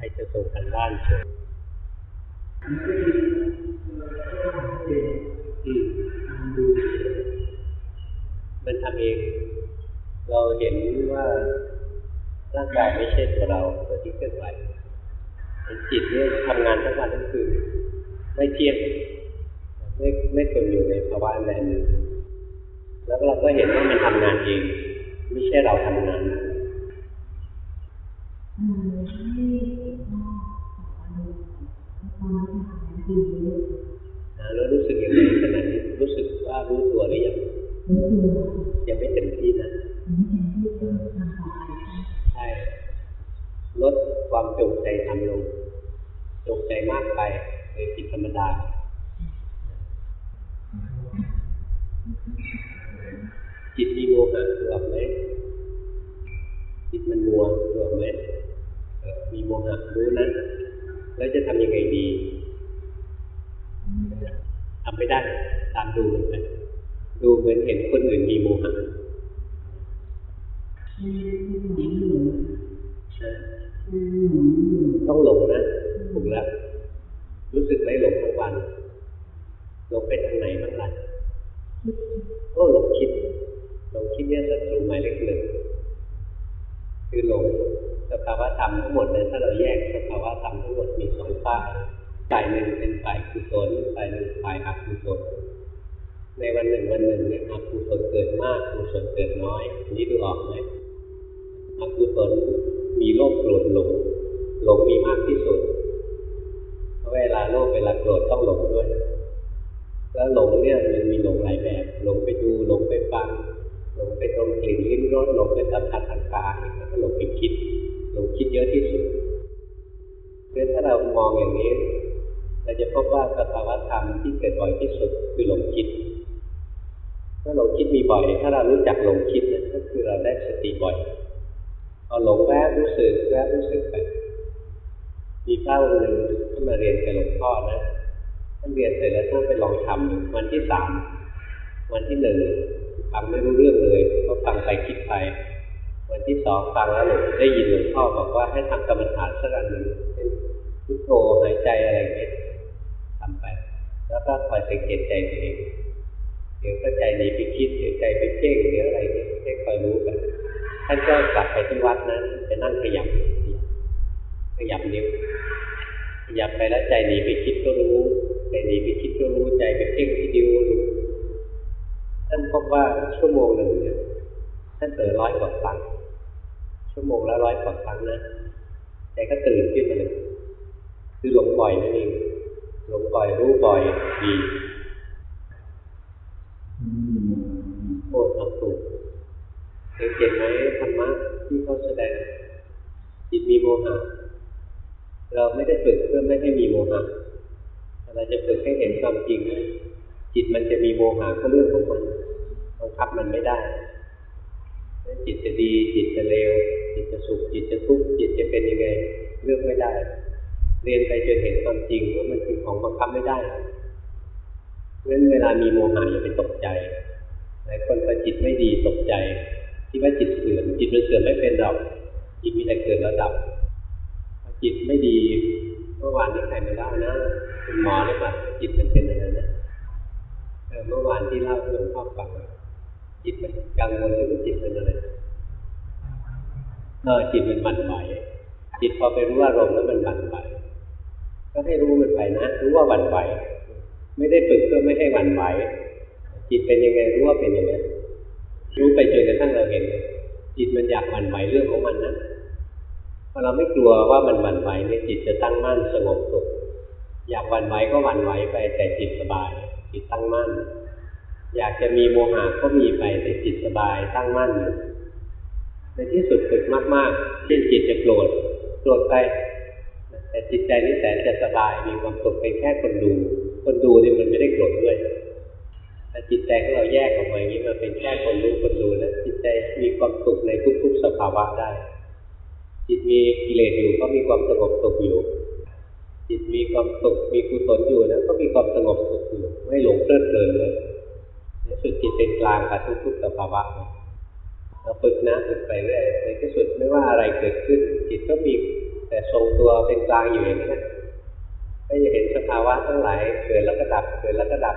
ใครจะส่งกันบ้านเชิญมันทำเอง เราเห็นว่าร่างกายไม่ใช่ตัวเราตัวที่เคลื่อนไหวเห็นจิตเนี่ยทำงานทั้งวันทั้งคืนไม่เที่ยงไม่ไม่ทนอยู่ในภาวะใดหนึ่งแล้วเราก็เห็นว่ามันทำงานเอง ไม่ใช่เราทำงาน แล้วรู้สึกยังไงขณะนี้รู้สึกว่ารู้ตัวหรือยังยังไม่เต็มที่นะใช่ลดความจงใจทำลงจงใจมากไปเลยผิดธรรมดาจิตมีโมหะเกือบไหมจิตมันมัวเกือบไหมมีโมหะรู้นะแล้วจะทำยังไงดี ทำไม่ได้ตามดูมันไปดูเหมือนเห็นคนอื่นมีโมหะต้องหลงนะถูกแล้ว รู้สึกไหมหลงทั้งวันหลงไปทางไหนบ้างล่ะก็หลงคิดหลงคิดเนี่ยศัตรูหมายเลขหนึ่งคือหลงสภาวะธรรมทั้งหมดเนี่ยถ้าเราแยกสภาวะธรรมทั้งหมดมีสองฝ่าย ฝ่ายหนึ่งเป็นฝ่ายกุศลฝ่ายหนึ่งฝ่ายอกุศลในวันหนึ่งวันหนึ่งเนี่ยอกุศลเกิดมากกุศลเกิดน้อยอันนี้ดูออกไหมอกุศลมีโลภโกรธหลงหลงมีมากที่สุดเพราะเวลาโลภเวลาโกรธต้องหลงด้วย แล้วหลงเนี่ยมันมีหลงหลายแบบ หลงไปดูหลงไปฟังหลงไปตรงกลิ่นลิ้มรสหลงไปสัมผัสทางกายแล้วก็หลงไปคิด หลงคิดเยอะที่สุดเพราะถ้าเรามองอย่างนี้ เราจะพบว่าสภาวธรรมที่เกิดบ่อยที่สุดคือหลงคิดถ้าหลงคิดมีบ่อย ถ้าเรารู้จักหลงคิดนะก็คือเราได้สติบ่อยพอหลงแวบรู้สึกแวบรู้สึกไปมีเป้าหนึ่งที่มาเรียนกับหลวงพ่อนะท่านเรียนเสร็จแล้วท่านไปลองทำวันที่สามวันที่หนึ่งฟังไม่รู้เรื่องเลยก็ฟังไปคิดไป วันที่สองฟังแล้วหลวงได้ยินหลวงพ่อบอกว่าให้ทำกรรมฐานสักอันหนึ่งเช่นพุทโธหายใจอะไรเงี้ย แล้วก็คอยสังเกตใจตัวเองเดี๋ยวก็ใจหนีไปคิดเดี๋ยวใจไปเพ่งเดี๋ยวอะไรเนี่ยให้คอยรู้กันท่านก็กลับไปที่วัดนั้นไปนั่งขยับขยับนิ้วขยับไปแล้วใจหนีไปคิดก็รู้ใจหนีไปคิดก็รู้ใจไปเพ่งที่ดิ้วรู้ท่านพบว่าชั่วโมงหนึ่งเนี่ยท่านเผลอร้อยกว่าครั้งชั่วโมงละร้อยกว่าครั้งนะใจก็ตื่นขึ้นมาเลยคือหลงบ่อยนั่นเอง หลงบ่อยรู้บ่อยดีโอ้ทำถูกสังเกตไหมธรรมะที่เขาแสดงจิตมีโมหะเราไม่ได้ฝึกเพื่อไม่ให้มีโมหะเราจะฝึกให้เห็นความจริงนะจิตมันจะมีโมหะก็เรื่องของมันบังคับมันไม่ได้ จิตจะดี จิตจะเลว จิตจะสุข จิตจะทุกข์ จิตจะเป็นยังไง เลือกไม่ได้ เรียนไปจนเห็นความจริงว่ามันคือของบังคับไม่ได้เพราะนั้นเวลามีโมหะอย่าไปตกใจหลายคนพอจิตไม่ดีตกใจที่ว่าจิตเสื่อมจิตมันเสื่อมไม่เป็นหรอกจิตมีแต่เกิดแล้วดับจิตไม่ดีเมื่อวานที่ใครมาเล่านะคุณหมอหรือเปล่าจิตมันเป็นอย่างนั้นะเมื่อวานที่เล่าให้หลวงพ่อฟังจิตมันกังวลหรือจิตมันอะไรเออจิตมันบั่นไหวจิตพอไปรู้ว่าลมแล้วมันบั่นไหว ก็ให้รู้มันไปนะรู้ว่าบั่นไหวไม่ได้ฝึกเพื่อไม่ให้บั่นไหวจิตเป็นยังไงรู้ว่าเป็นยังไงรู้ไปจนกระทั่งเราเห็นจิตมันอยากบั่นไหวเรื่องของมันนะพอเราไม่กลัวว่ามันบั่นไหวเนี่ยจิตจะตั้งมั่นสงบสุขอยากบั่นไหวก็บั่นไหวไปแต่จิตสบาย จิตตั้งมั่น อยากจะมีโมหะก็มีไปแต่จิตสบายตั้งมั่นอยู่ในที่สุดฝึกมากๆเช่นจิตจะโกรธโกรธไป แต่จิตใจนี่แสนจะสบายมีความสุขเป็นแค่คนดู คนดูนี่มันไม่ได้โกรธด้วยแต่จิตใจของเราแยกออกมาอย่างนี้มาเป็นแค่คนรู้คนดูนะจิตใจมีความสุขในทุก ๆ สภาวะได้ จิตมีกิเลสอยู่ก็มีความสงบสุขอยู่ จิตมีความสุขมีกุศลอยู่นะก็มีความสงบสุขอยู่ไม่หลงเพลิดเพลินเลยในสุดจิตเป็นกลางกับทุกๆสภาวะเราฝึกนะฝึกไปเรื่อยในที่สุดไม่ว่าอะไรเกิดขึ้น จิตก็มี แต่ทรงตัวเป็นกลางอยู่อย่างนี้ก็จะเห็นสภาวะทั้งหลายเกิดแล้วก็ดับเกิดแล้วก็ดับ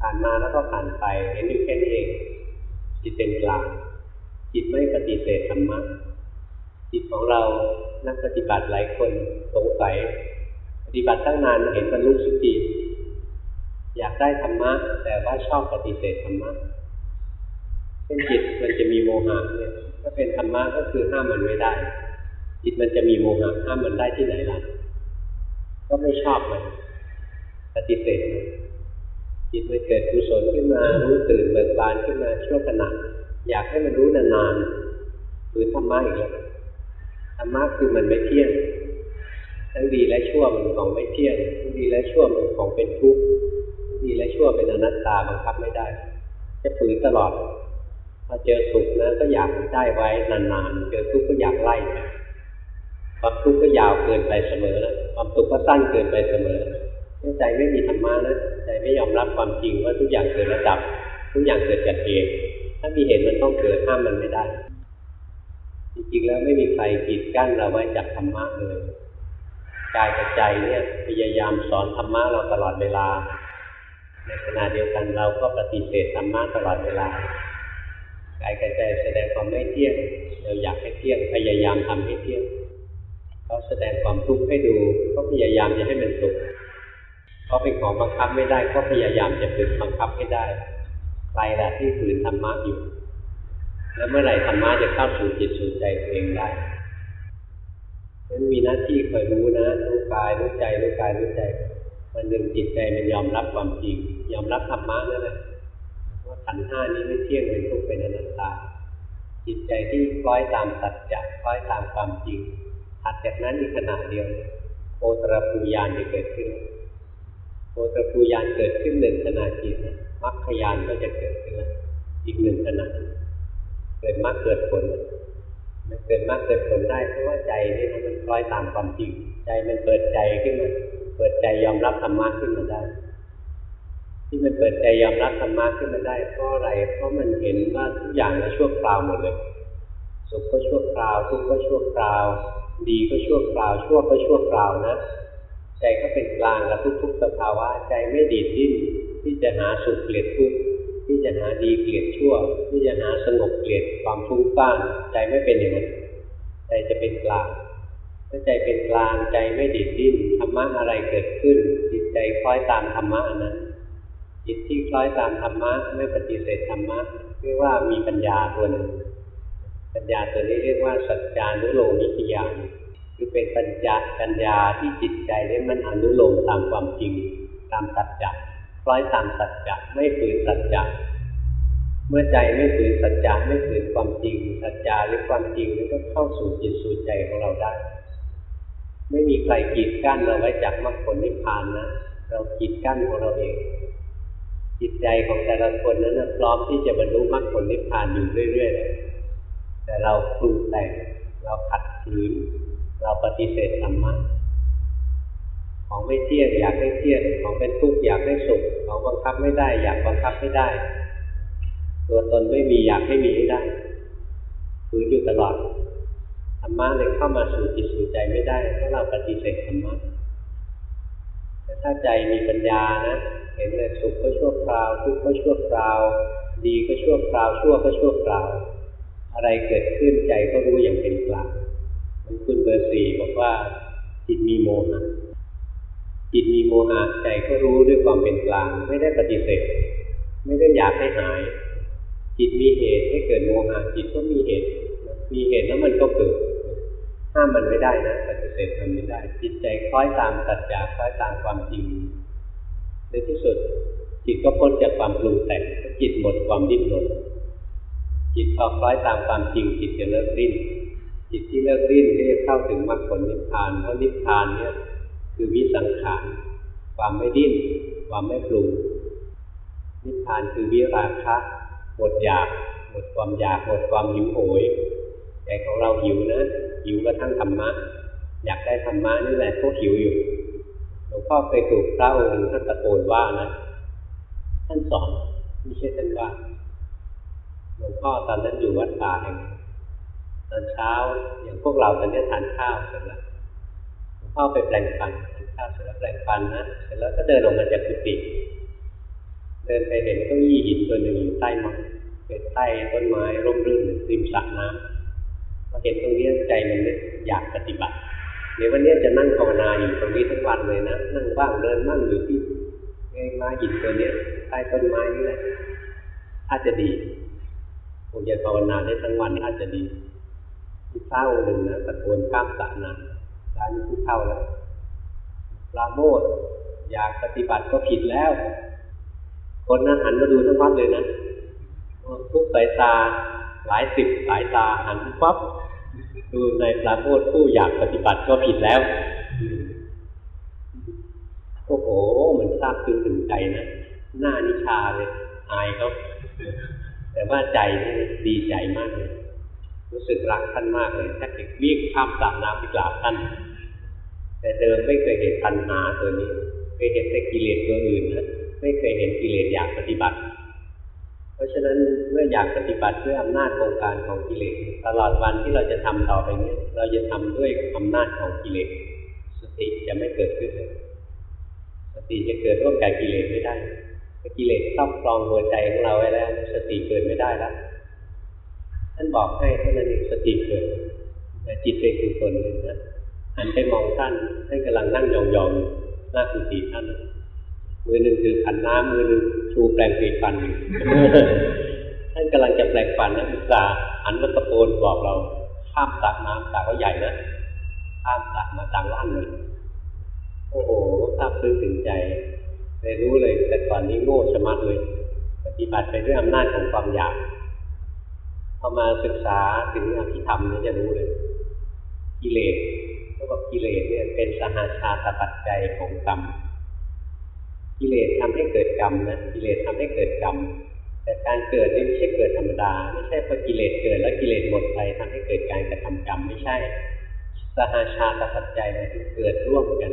ผ่านมาแล้วก็ผ่านไป เห็นอยู่แค่นี้เองจิตเป็นกลาง จิตไม่ปฏิเสธธรรมะจิตของเรานักปฏิบัติหลายคนสงสัยปฏิบัติตั้งนานเห็นบรรลุสุติอยากได้ธรรมะ แต่ว่าชอบปฏิเสธธรรมะเช่นจิตมันจะมีโมหะเนี่ยถ้าเป็นธรรมะก็คือห้ามมันไม่ได้ จิตมันจะมีโมหะห้ามมันได้ที่ไหนล่ะ ก็ไม่ชอบมันปฏิเสธมันจิตมันเกิดกุศลขึ้นมารู้ตื่นเบิกบานขึ้นมาชั่วขณะอยากให้มันรู้นานๆหรือธรรมะอีกแล้วธรรมะคือมันไม่เที่ยงทั้งดีและชั่วมันของไม่เที่ยงทั้งดีและชั่วมันของเป็นทุกข์ดีและชั่วเป็นอนัตตาบังคับไม่ได้ จะฝืนตลอดพอเจอสุขนะก็อยากได้ไว้นานๆเจอทุกข์ก็อยากไล่ ความทุกข์ก็ยาวเกินไปเสมอแล้วความทุกข์ก็สั้นเกินไปเสมอใจไม่มีธรรมะนะใจไม่ยอมรับความจริงว่าทุกอย่างเกิดระดับ ทุกอย่างเกิดจากเหตุถ้ามีเหตุมันต้องเกิดห้ามมันไม่ได้ จริงๆแล้วไม่มีใครกีดกั้นเราไว้จากธรรมะเลยกายกับใจเนี่ยพยายามสอนธรรมะเราตลอดเวลา ในขณะเดียวกันเราก็ปฏิเสธธรรมะตลอดเวลากายกับใจแสดงความไม่เที่ยงเราอยากให้เที่ยงพยายามทำให้เที่ยง เขาแสดงความทุกข์ให้ดูก็พยายามจะให้มันสุขเขาเป็นของบังคับไม่ได้ก็พยายามจะฝึกบังคับให้ได้ใครแหละที่ฝืนธรรมะอยู่ แล้วเมื่อไหร่ธรรมะจะเข้าสู่จิตสู่ใจเองได้นั้นมีหน้าที่คอยรู้นะรู้กายรู้ใจรู้กายรู้ใจมันหนึ่งจิตใจมันยอมรับความจริง ยอมรับธรรมะนั่นแหละว่าขันห้านี้ไม่เที่ยงเป็นทุกข์เป็นอนัตตาจิตใจที่คล้อยตามสัจจะคล้อยตามความจริง ถัดจากนั้นอีกขณะเดียวโอตรภูยานจะเกิดขึ้นโอตรภูยานเกิดขึ้นหนึ่งขณะจิตมรรคยานก็จะเกิดขึ้นแล้วอีกหนึ่งขณะเกิดมรรคเกิดผลมันเกิดมรรคเกิดผลได้เพราะว่าใจนี่นะมันคล้อยตามความจริง ใจมันเปิดใจขึ้นมาเปิดใจยอมรับธรรมะขึ้นมาได้ ที่มันเปิดใจยอมรับธรรมะขึ้นมาได้เพราะอะไรเพราะมันเห็นว่าทุกอย่างในชั่วคราวหมดเลยสุขก็ชั่วคราวทุกข์ก็ชั่วคราว ดีก็ชั่วคราว ชั่วก็ชั่วคราวนะ ใจก็เป็นกลางกับทุกๆสภาวะ ใจไม่ดีดดิ้นที่จะหาสุขเกลียดทุกข์ที่จะหาดีเกลียดชั่ว ที่จะหาสงบเกลียดความฟุ้งซ่านใจไม่เป็นอย่างนั้นใจจะเป็นกลางถ้าใจเป็นกลางใจไม่ดิดดิ้นธรรมะอะไรเกิดขึ้น จิตใจคล้อยตามธรรมะอันนั้น จิตที่คล้อยตามธรรมะไม่ปฏิเสธธรรมะเรียกว่ามีปัญญาตัวหนึ่ง ปัญญาตัวนี้เรียกว่าสัจจานุโลมิกยาคือเป็นปัญญาปัญญาที่จิตใจนี่มันอนุโลมตามความจริงตามสัจจะคล้อยตามสัจจะไม่ฝืนสัจจะเมื่อใจไม่ฝืนสัจจะไม่ฝืนความจริง สัจจะหรือความจริงนี่ก็เข้าสู่จิตสู่ใจของเราได้ ไม่มีใครกีดกั้นเราไว้จากมรรคผลนิพพานนะเรากีดกั้นของเราเอง จิตใจของแต่ละคนนั้นพร้อมที่จะบรรลุมรรคผลนิพพานอยู่เรื่อยๆเลย แต่เราปรุงแต่งเราขัดขืนเราปฏิเสธธรรมะของไม่เที่ยงอยากให้เที่ยงของเป็นทุกข์อยากให้สุขของบังคับไม่ได้ อยากบังคับไม่ได้ ตัวตนไม่มีอยากให้มีให้ได้ฝืนอยู่ตลอดธรรมะเลยเข้ามาสู่จิตสู่ใจไม่ได้เพราะเราปฏิเสธธรรมะแต่ถ้าใจมีปัญญานะเห็นเลยสุขก็ชั่วคราวทุกข์ก็ชั่วคราว ดีก็ชั่วคราวชั่วก็ชั่วคราว อะไรเกิดขึ้นใจก็รู้อย่างเป็นกลางมันคุณเบอร์สี่บอกว่า จิตมีโมหะจิตมีโมหะใจก็รู้ด้วยความเป็นกลาง ไม่ได้ปฏิเสธ ไม่ได้อยากให้หาย จิตมีเหตุให้เกิดโมหะจิตก็มีเหตุ มีเหตุแล้วมันก็เกิดห้ามมันไม่ได้นะปฏิเสธมันไม่ได้ จิตใจคล้อยตามสัจจะคล้อยตามความจริงในที่สุดจิตก็พ้นจากความปรุงแต่งจิตหมดความดิ้นรน จิตพอคล้อยตามความจริงจิตจะเลิกดิ้นจิตที่เลิกดิ้นก็จะเข้าถึงมรรคผลนิพพานเพราะนิพพานเนี่ยคือวิสังขารความไม่ดิ้น ความไม่ปรุงนิพพานคือวิราคะหมดอยากหมดความอยากหมดความหิวโหยใจของเราหิวนะหิวกระทั่งธรรมะ อยากได้ธรรมะนี่แหละก็หิวอยู่หลวงพ่อเคยถูกพระองค์ท่านตะโกนว่านะท่านสอนไม่ใช่ท่านว่า หลวงพ่อตอนนั้นอยู่วัดป่าแห่งตอนเช้าอย่างพวกเราตอนนี้ทานข้าวเสร็จแล้วหลวงพ่อไปแปลงฟันทานข้าวเสร็จแล้วแปลงฟันนะเสร็จแล้วก็เดินออกมาจากกุฏิเดินไปเห็นเก้าอี้หินตัวหนึ่งอยู่ใต้มนเป็นใต้ต้นไม้ร่มรื่นริมสระน้ำพอเห็นตรงนี้ใจมันเนี่ยอยากปฏิบัติเดี๋ยววันนี้จะนั่งภาวนาอยู่ตรงนี้ทั้งวันเลยนะนั่งบ้างเดินบ้างอยู่ที่ไม้หินตัวนี้ใต้ต้นไม้นี่แหละอาจจะดี งจะภาวนาได้ทั้งวันอาจจะดีที่เศร้าหนึ่งนะตะโกนข้ามสระน้ำร้านนี้ผู้เท่าแล้วปราโมทอยากปฏิบัติก็ผิดแล้ว คนนั้นหันมาดูทั้งวัดเลยนะทุกสายตาหลายสิบสายตาหันปั๊บดูในปราโมทผู้อยากปฏิบัติก็ผิดแล้วโอ้โห มันทราบซึ้งถึงใจนะหน้านิชาเลยอายเขา แต่ว่าใจนี่ดีใจมากเลยรู้สึกรักท่านมากเลยแทบจะวิ่งข้ามสระน้ำไปกราบท่าน แต่เดิมไม่เคยเห็นปัญหาตัวนี้เคยเห็นแต่กิเลสตัวอื่นนะไม่เคยเห็นกิเลสอยากปฏิบัติ เพราะฉะนั้นเมื่ออยากปฏิบัติด้วยอำนาจของการของกิเลสตลอดวันที่เราจะทำต่อไปนี้เราจะทำด้วยอำนาจของกิเลสสติจะไม่เกิดขึ้นเลยสติจะเกิดร่วมกับกิเลสไม่ได้ กิเลสครอบครองหัวใจของเราไว้แล้วสติเกิดไม่ได้แล้วท่านบอกให้ท่านั้นสติเกิดแต่จิตเป็นคือคนหนึ่งนะหันไปมองท่านท่านกำลังนั่งยองๆหน้ากุฏิท่านมือหนึ่งถือขันน้ำมือหนึ่งชูแปลงปีฟันท่านกำลังจะแปลงฟันนะอุตส่าห์หันมาตะโกนบอกเราข้ามสระน้ำสระก็ใหญ่นะข้ามสระมาดังลั่นเลยโอ้โหทราบซึ้งถึงใจ เลยรู้เลยแต่ก่อนนี้โง่ชะมัดเลย ปฏิบัติไปด้วยอำนาจของความอยากพอมาศึกษาถึงอภิธรรมนี่จะรู้เลย กิเลสเขาบอกกิเลสเนี่ยเป็นสหาชาตปัจจัยของกรรมกิเลสทำให้เกิดกรรมนะกิเลสทำให้เกิดกรรมแต่การเกิดนี่ไม่ใช่เกิดธรรมดา ไม่ใช่พอกิเลสเกิดแล้วกิเลสหมดไปทำให้เกิดการกระทำกรรมไม่ใช่ สหาชาตปัจจัยมันเกิดร่วมกัน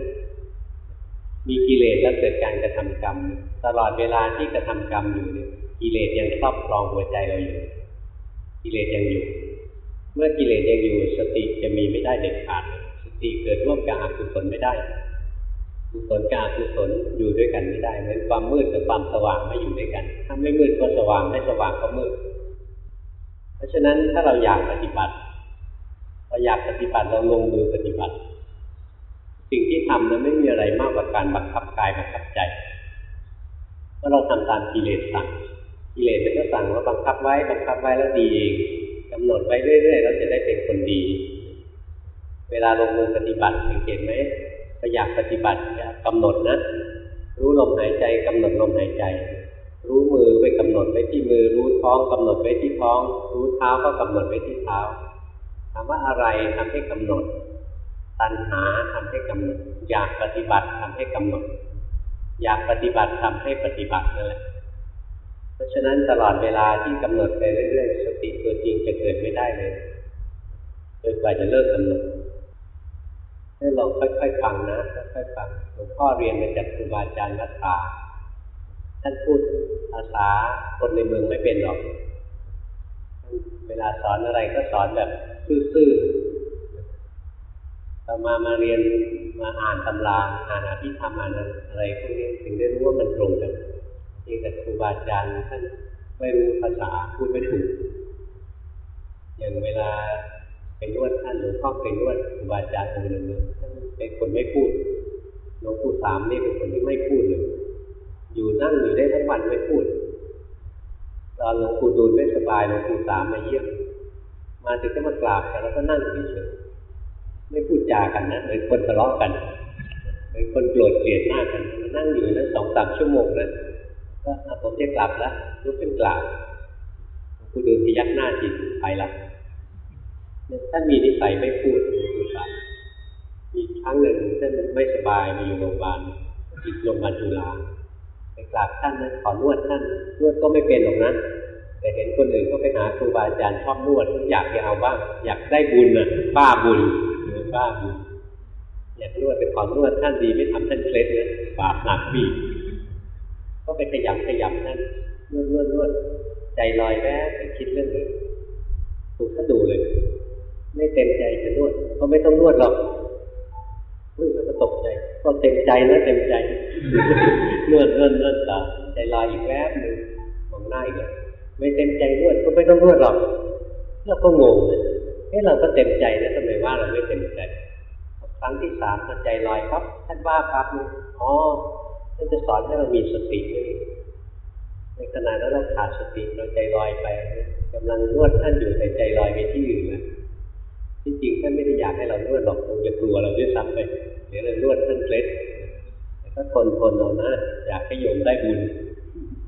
มีกิเลสแล้วเกิดการกระทำกรรม ตลอดเวลาที่กระทำกรรมอยู่เนี่ยกิเลสยังครอบครองหัวใจเราอยู่ กิเลสยังอยู่ เมื่อกิเลสยังอยู่สติจะมีไม่ได้เด็ดขาดสติเกิดร่วมกับอกุศลไม่ได้กุศลกับอกุศลอยู่ด้วยกันไม่ได้เหมือนความมืดกับความสว่างไม่อยู่ด้วยกัน ถ้าไม่มืดก็สว่างไม่สว่างก็มืด เพราะฉะนั้นถ้าเราอยากปฏิบัติเราอยากปฏิบัติเราลงมือปฏิบัติ สิ่งที่ทำนั้นไม่มีอะไรมากกว่าการบังคับกายบังคับใจเพราะเราทำตามกิเลสสั่งกิเลสมันก็สั่งว่าบังคับไว้บังคับไว้แล้วดีเองกำหนดไปเรื่อยๆเราจะได้เป็นคนดี เวลาลงมือปฏิบัติสังเกตไหมก็อยากปฏิบัติกำหนดนะรู้ลมหายใจกำหนดลมหายใจ รู้มือไปกำหนดไว้ที่มือ รู้ท้องกำหนดไว้ที่ท้อง รู้เท้าก็กำหนดไว้ที่เท้าถามว่าอะไรทำให้กำหนด ตัณหาทำให้กำหนด อยากปฏิบัติทำให้กำหนด อยากปฏิบัติทำให้ปฏิบัตินั่นแหละเพราะฉะนั้นตลอดเวลาที่กำหนดไปเรื่อยๆสติตัวจริงจะเกิดไม่ได้เลยจนกว่าจะเลิกกำหนดให้ลองค่อยๆฟังนะค่อยๆฟังหลวงพ่อเรียนมาจากครูบาอาจารย์นัตตาท่านพูดภาษาคนในเมืองไม่เป็นหรอก เวลาสอนอะไรก็สอนแบบซื่อ ต่อมามาเรียนมาอ่านตำราอ่านอภิธรรมอ่านอะไรพวกนี้ถึงได้รู้ว่ามันตรงกันเองแต่ครูบาอาจารย์ท่านไม่รู้ภาษาพูดไม่ถูกอย่างเวลาไปนวดท่านหลวงพ่อไปนวดครูบาอาจารย์องค์หนึ่งท่านเป็นคนไม่พูดหลวงปู่สามนี่เป็นคนที่ไม่พูดเลย อยู่นั่งอยู่ได้ทั้งวันไม่พูด ตอนหลวงปู่ดูลไม่สบายหลวงปู่สามมาเยี่ยม มาถึงก็มากราบกันแล้วก็นั่งเฉยๆ ไม่พูดจากันนะเหมือนคนทะเลาะกันเหมือนคนโกรธเกลียดหน้ากันนั่งอยู่นั้นสองสามชั่วโมงนะก็ผมจะกลับแล้วลุกขึ้นกราบหลวกูดูพยักหน้าจิตไปละท่านมีนิสัยไม่พูดพูดไปมีครั้งหนึ่งท่านไม่สบายมาอยู่โรงพยาบาลจิตโรงพยาบาลจุฬาไปกราบท่านนะขอนวดท่านนวดก็ไม่เป็นหรอกนะแต่เห็นคนอื่นก็ไปหาครูบาอาจารย์ชอบนวดอยากจะเอาบ้างอยากได้บุญนะป้าบุญ หรือป้าบุญอยากนวดไปขอนวดท่านดีไม่ทำท่านเคล็ดนะบาปหนักบีก็ไปขยำขยำท่านนวดนวดนวดใจลอยแวบไปคิดเรื่องอื่นถูกท่านดูเลย ไม่เต็มใจจะนวดก็ไม่ต้องนวดหรอกอุ้ยเราก็ตกใจ ก็เต็มใจนะเต็มใจนวดนวดนวดต่อใจลอยอีกแวบหนึ่งมองหน้าอีกแล้วไม่เต็มใจนวดก็ไม่ต้องนวดหรอกเราก็งงเลย เฮ้เราก็เต็มใจนะทำไมว่าเราไม่เต็มใจ ครั้งที่สามใจลอยครับท่านว่าครับอ๋อท่านจะสอนให้เรามีสติด้ในขณะนั้นเราขาดสติเราใจลอยไปกำลังนวดท่านอยู่แต่ใจลอยไปที่อื่นแล้วที่จริงท่านไม่ได้อยากให้เรานวดหรอกคงจะกลัวเราด้วยซ้ำไปเดี๋ยวเรานวดท่านเคล็ดแต่ก็ทนทนเอานะอยากให้โยมได้บุญ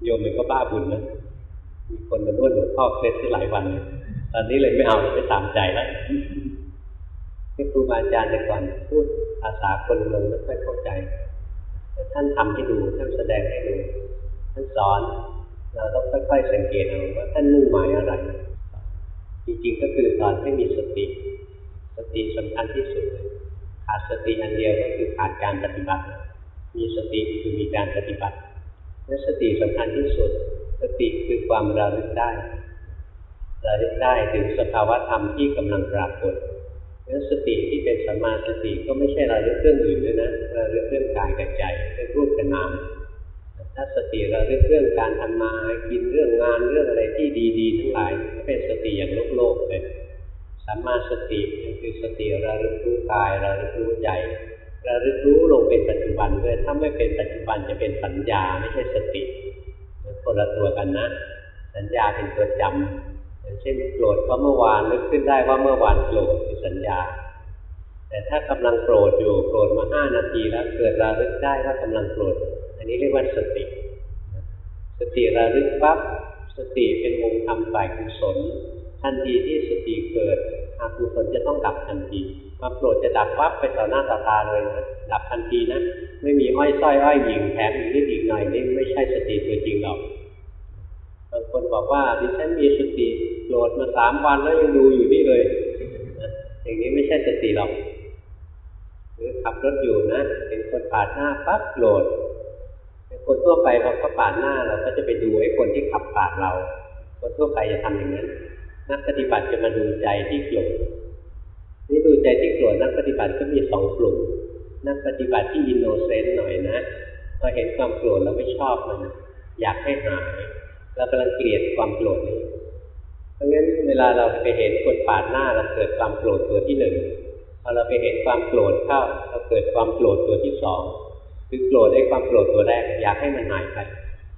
โยมมันก็บ้าบุญนะมีคนมานวดหลวงพ่อเคล็ดที่หลายวัน ตอนนี้เลยไม่เอาไม่ตามใจแล้วที่ครูบาอาจารย์แต่ก่อนพูดภาษาคนเมืองไม่ค่อยเข้าใจ แต่ท่านทำให้ดูท่านแสดงให้ดูท่านสอน เราต้องค่อยๆสังเกตเอาว่าท่านมุ่งหมายอะไร จริงๆก็คือตอนให้มีสติ สติสำคัญที่สุดเลยขาดสติอันเดียวก็คือขาดการปฏิบัติ มีสติคือมีการปฏิบัติและสติสำคัญที่สุด สติคือความระลึกได้ ระลึกได้ถึงสภาวะธรรมที่กำลังปรากฏแล้วสติที่เป็นสัมมาสติก็ไม่ใช่ระลึกเรื่องอื่นด้วยนะระลึกเรื่องกายกับใจเรื่องรูปกับนามถ้าสติระลึกเรื่องการทำมากินเรื่องงานเรื่องอะไรที่ดีๆ ทั้งหลายก็เป็นสติอย่างโลกโลกเลยสัมมาสติคือสติระลึกรู้กายระลึกรู้ใจระลึกรู้ลงเป็นปัจจุบันด้วยถ้าไม่เป็นปัจจุบันจะเป็นสัญญาไม่ใช่สติคนละตัวกันนะ สัญญาเป็นตัวจำอย่า เช่นโกรธเพราะเมื่อวานนึกขึ้นได้ว่าเมื่อวานโกรธคือสัญญา แต่ถ้ากำลังโกรธอยู่โกรธมาห้านาทีแล้วเกิดระลึกได้ว่ากำลังโกรธอันนี้เรียกว่าสติ สติระลึกปั๊บสติเป็นวงธรรมฝ่ายกุศลทันทีที่สติเกิดอากุศลจะต้องดับทันทีความโกรธจะดับปั๊บไปต่อหน้าต่อตาเลยนะดับทันทีนะไม่มีอ้อยส้อยอ้อยหยิงแถมอีกนิดอีกหน่อยนี่ไม่ใช่สติตัวจริงหรอกางคนบอกว่าดิฉันมีสติโกรธมาสามวันแล้วยังดูอยู่นี่เลยอย่างนี้ไม่ใช่สติหรอกหรือขับรถอยู่นะเห็นคนปาดหน้าปั๊บโกรธคนทั่วไปพอเขาปาดหน้าเราก็จะไปดูไอ้คนที่ขับปาดเรา คนทั่วไปจะทำอย่างนั้น นักปฏิบัติจะมาดูใจที่โกรธนี่ดูใจที่โกรธนักปฏิบัติก็มีสองกลุ่ม นักปฏิบัติที่อินโนเซนต์หน่อยนะพอเห็นความโกรธแล้วไม่ชอบมัน อยากให้หาย เรากำลังเกลียดความโกรธนี้เพราะงั้นเวลาเราไปเห็นคนปาดหน้าเราเกิดความโกรธตัวที่หนึ่งพอเราไปเห็นความโกรธเข้าเราเกิดความโกรธตัวที่สองคือโกรธได้ความโกรธตัวแรก อยากให้มันหายไป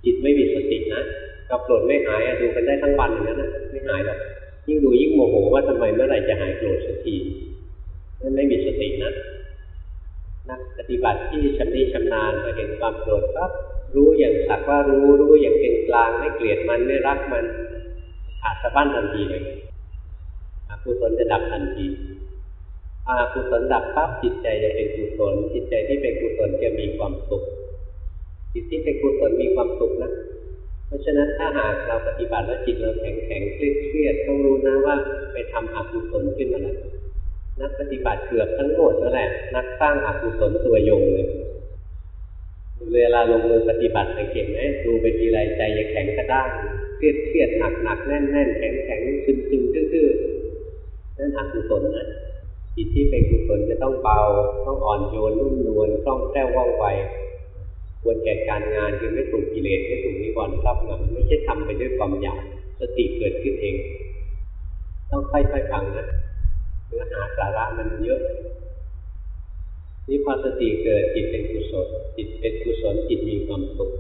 จิตไม่มีสตินะควาโกรธไม่หายดูกันได้ทั้งวันอย่างนั้นนะไม่หายหรอกยิ่งดูยิ่งโมโหว่าทำไมเมื่อไหร่จะหายโกรธสักทีนั่นไม่มีสตินะนักปฏิบัติที่ชำนิชำนาญพอเห็นความโกรธปั๊บ รู้อย่างสักว่ารู้รู้อย่างเป็นกลางไม่เกลียดมันไม่รักมันอาสะบั้นทันทีเลยอกุศลจะดับทันทีอากุศลดับปั๊บจิตใจจะเป็นกุศลจิตใจที่เป็นกุศลจะมีความสุข จิตที่เป็นกุศลมีความสุขนะเพราะฉะนั้นถ้าหากเราปฏิบัติแล้วจิตเราแข็งแข็งเครียดเครียดต้องรู้นะว่าไปทำอกุศลขึ้นมาแล้วนักปฏิบัติเกือบทั้งหมดนั่นแหละนักสร้างอกุศลตัวยงเลย เวลาลงมือปฏิบัติสังเกตไหมดูไปทีไรใจจะแข็งกระด้างเครียดเครียดหนักหนักแน่นแน่นแข็งแข็งซึมซึมทื่อๆนั่นอกุศลนะจิตที่เป็นกุศลจะต้องเบาต้องอ่อนโยนนุ่มนวลคล่องแคล่วว่องไวควรแก่การงานคือไม่ถูกกิเลสไม่ถูกนิวรณ์ครอบงำไม่ใช่ทำไปด้วยความอยากสติเกิดขึ้นเอง ต้องค่อยๆฟังนะเนื้อหาสาระมันเยอะ นี่พอสติเกิดจิตเป็นกุศล จิตเป็นกุศลจิตมีความสุข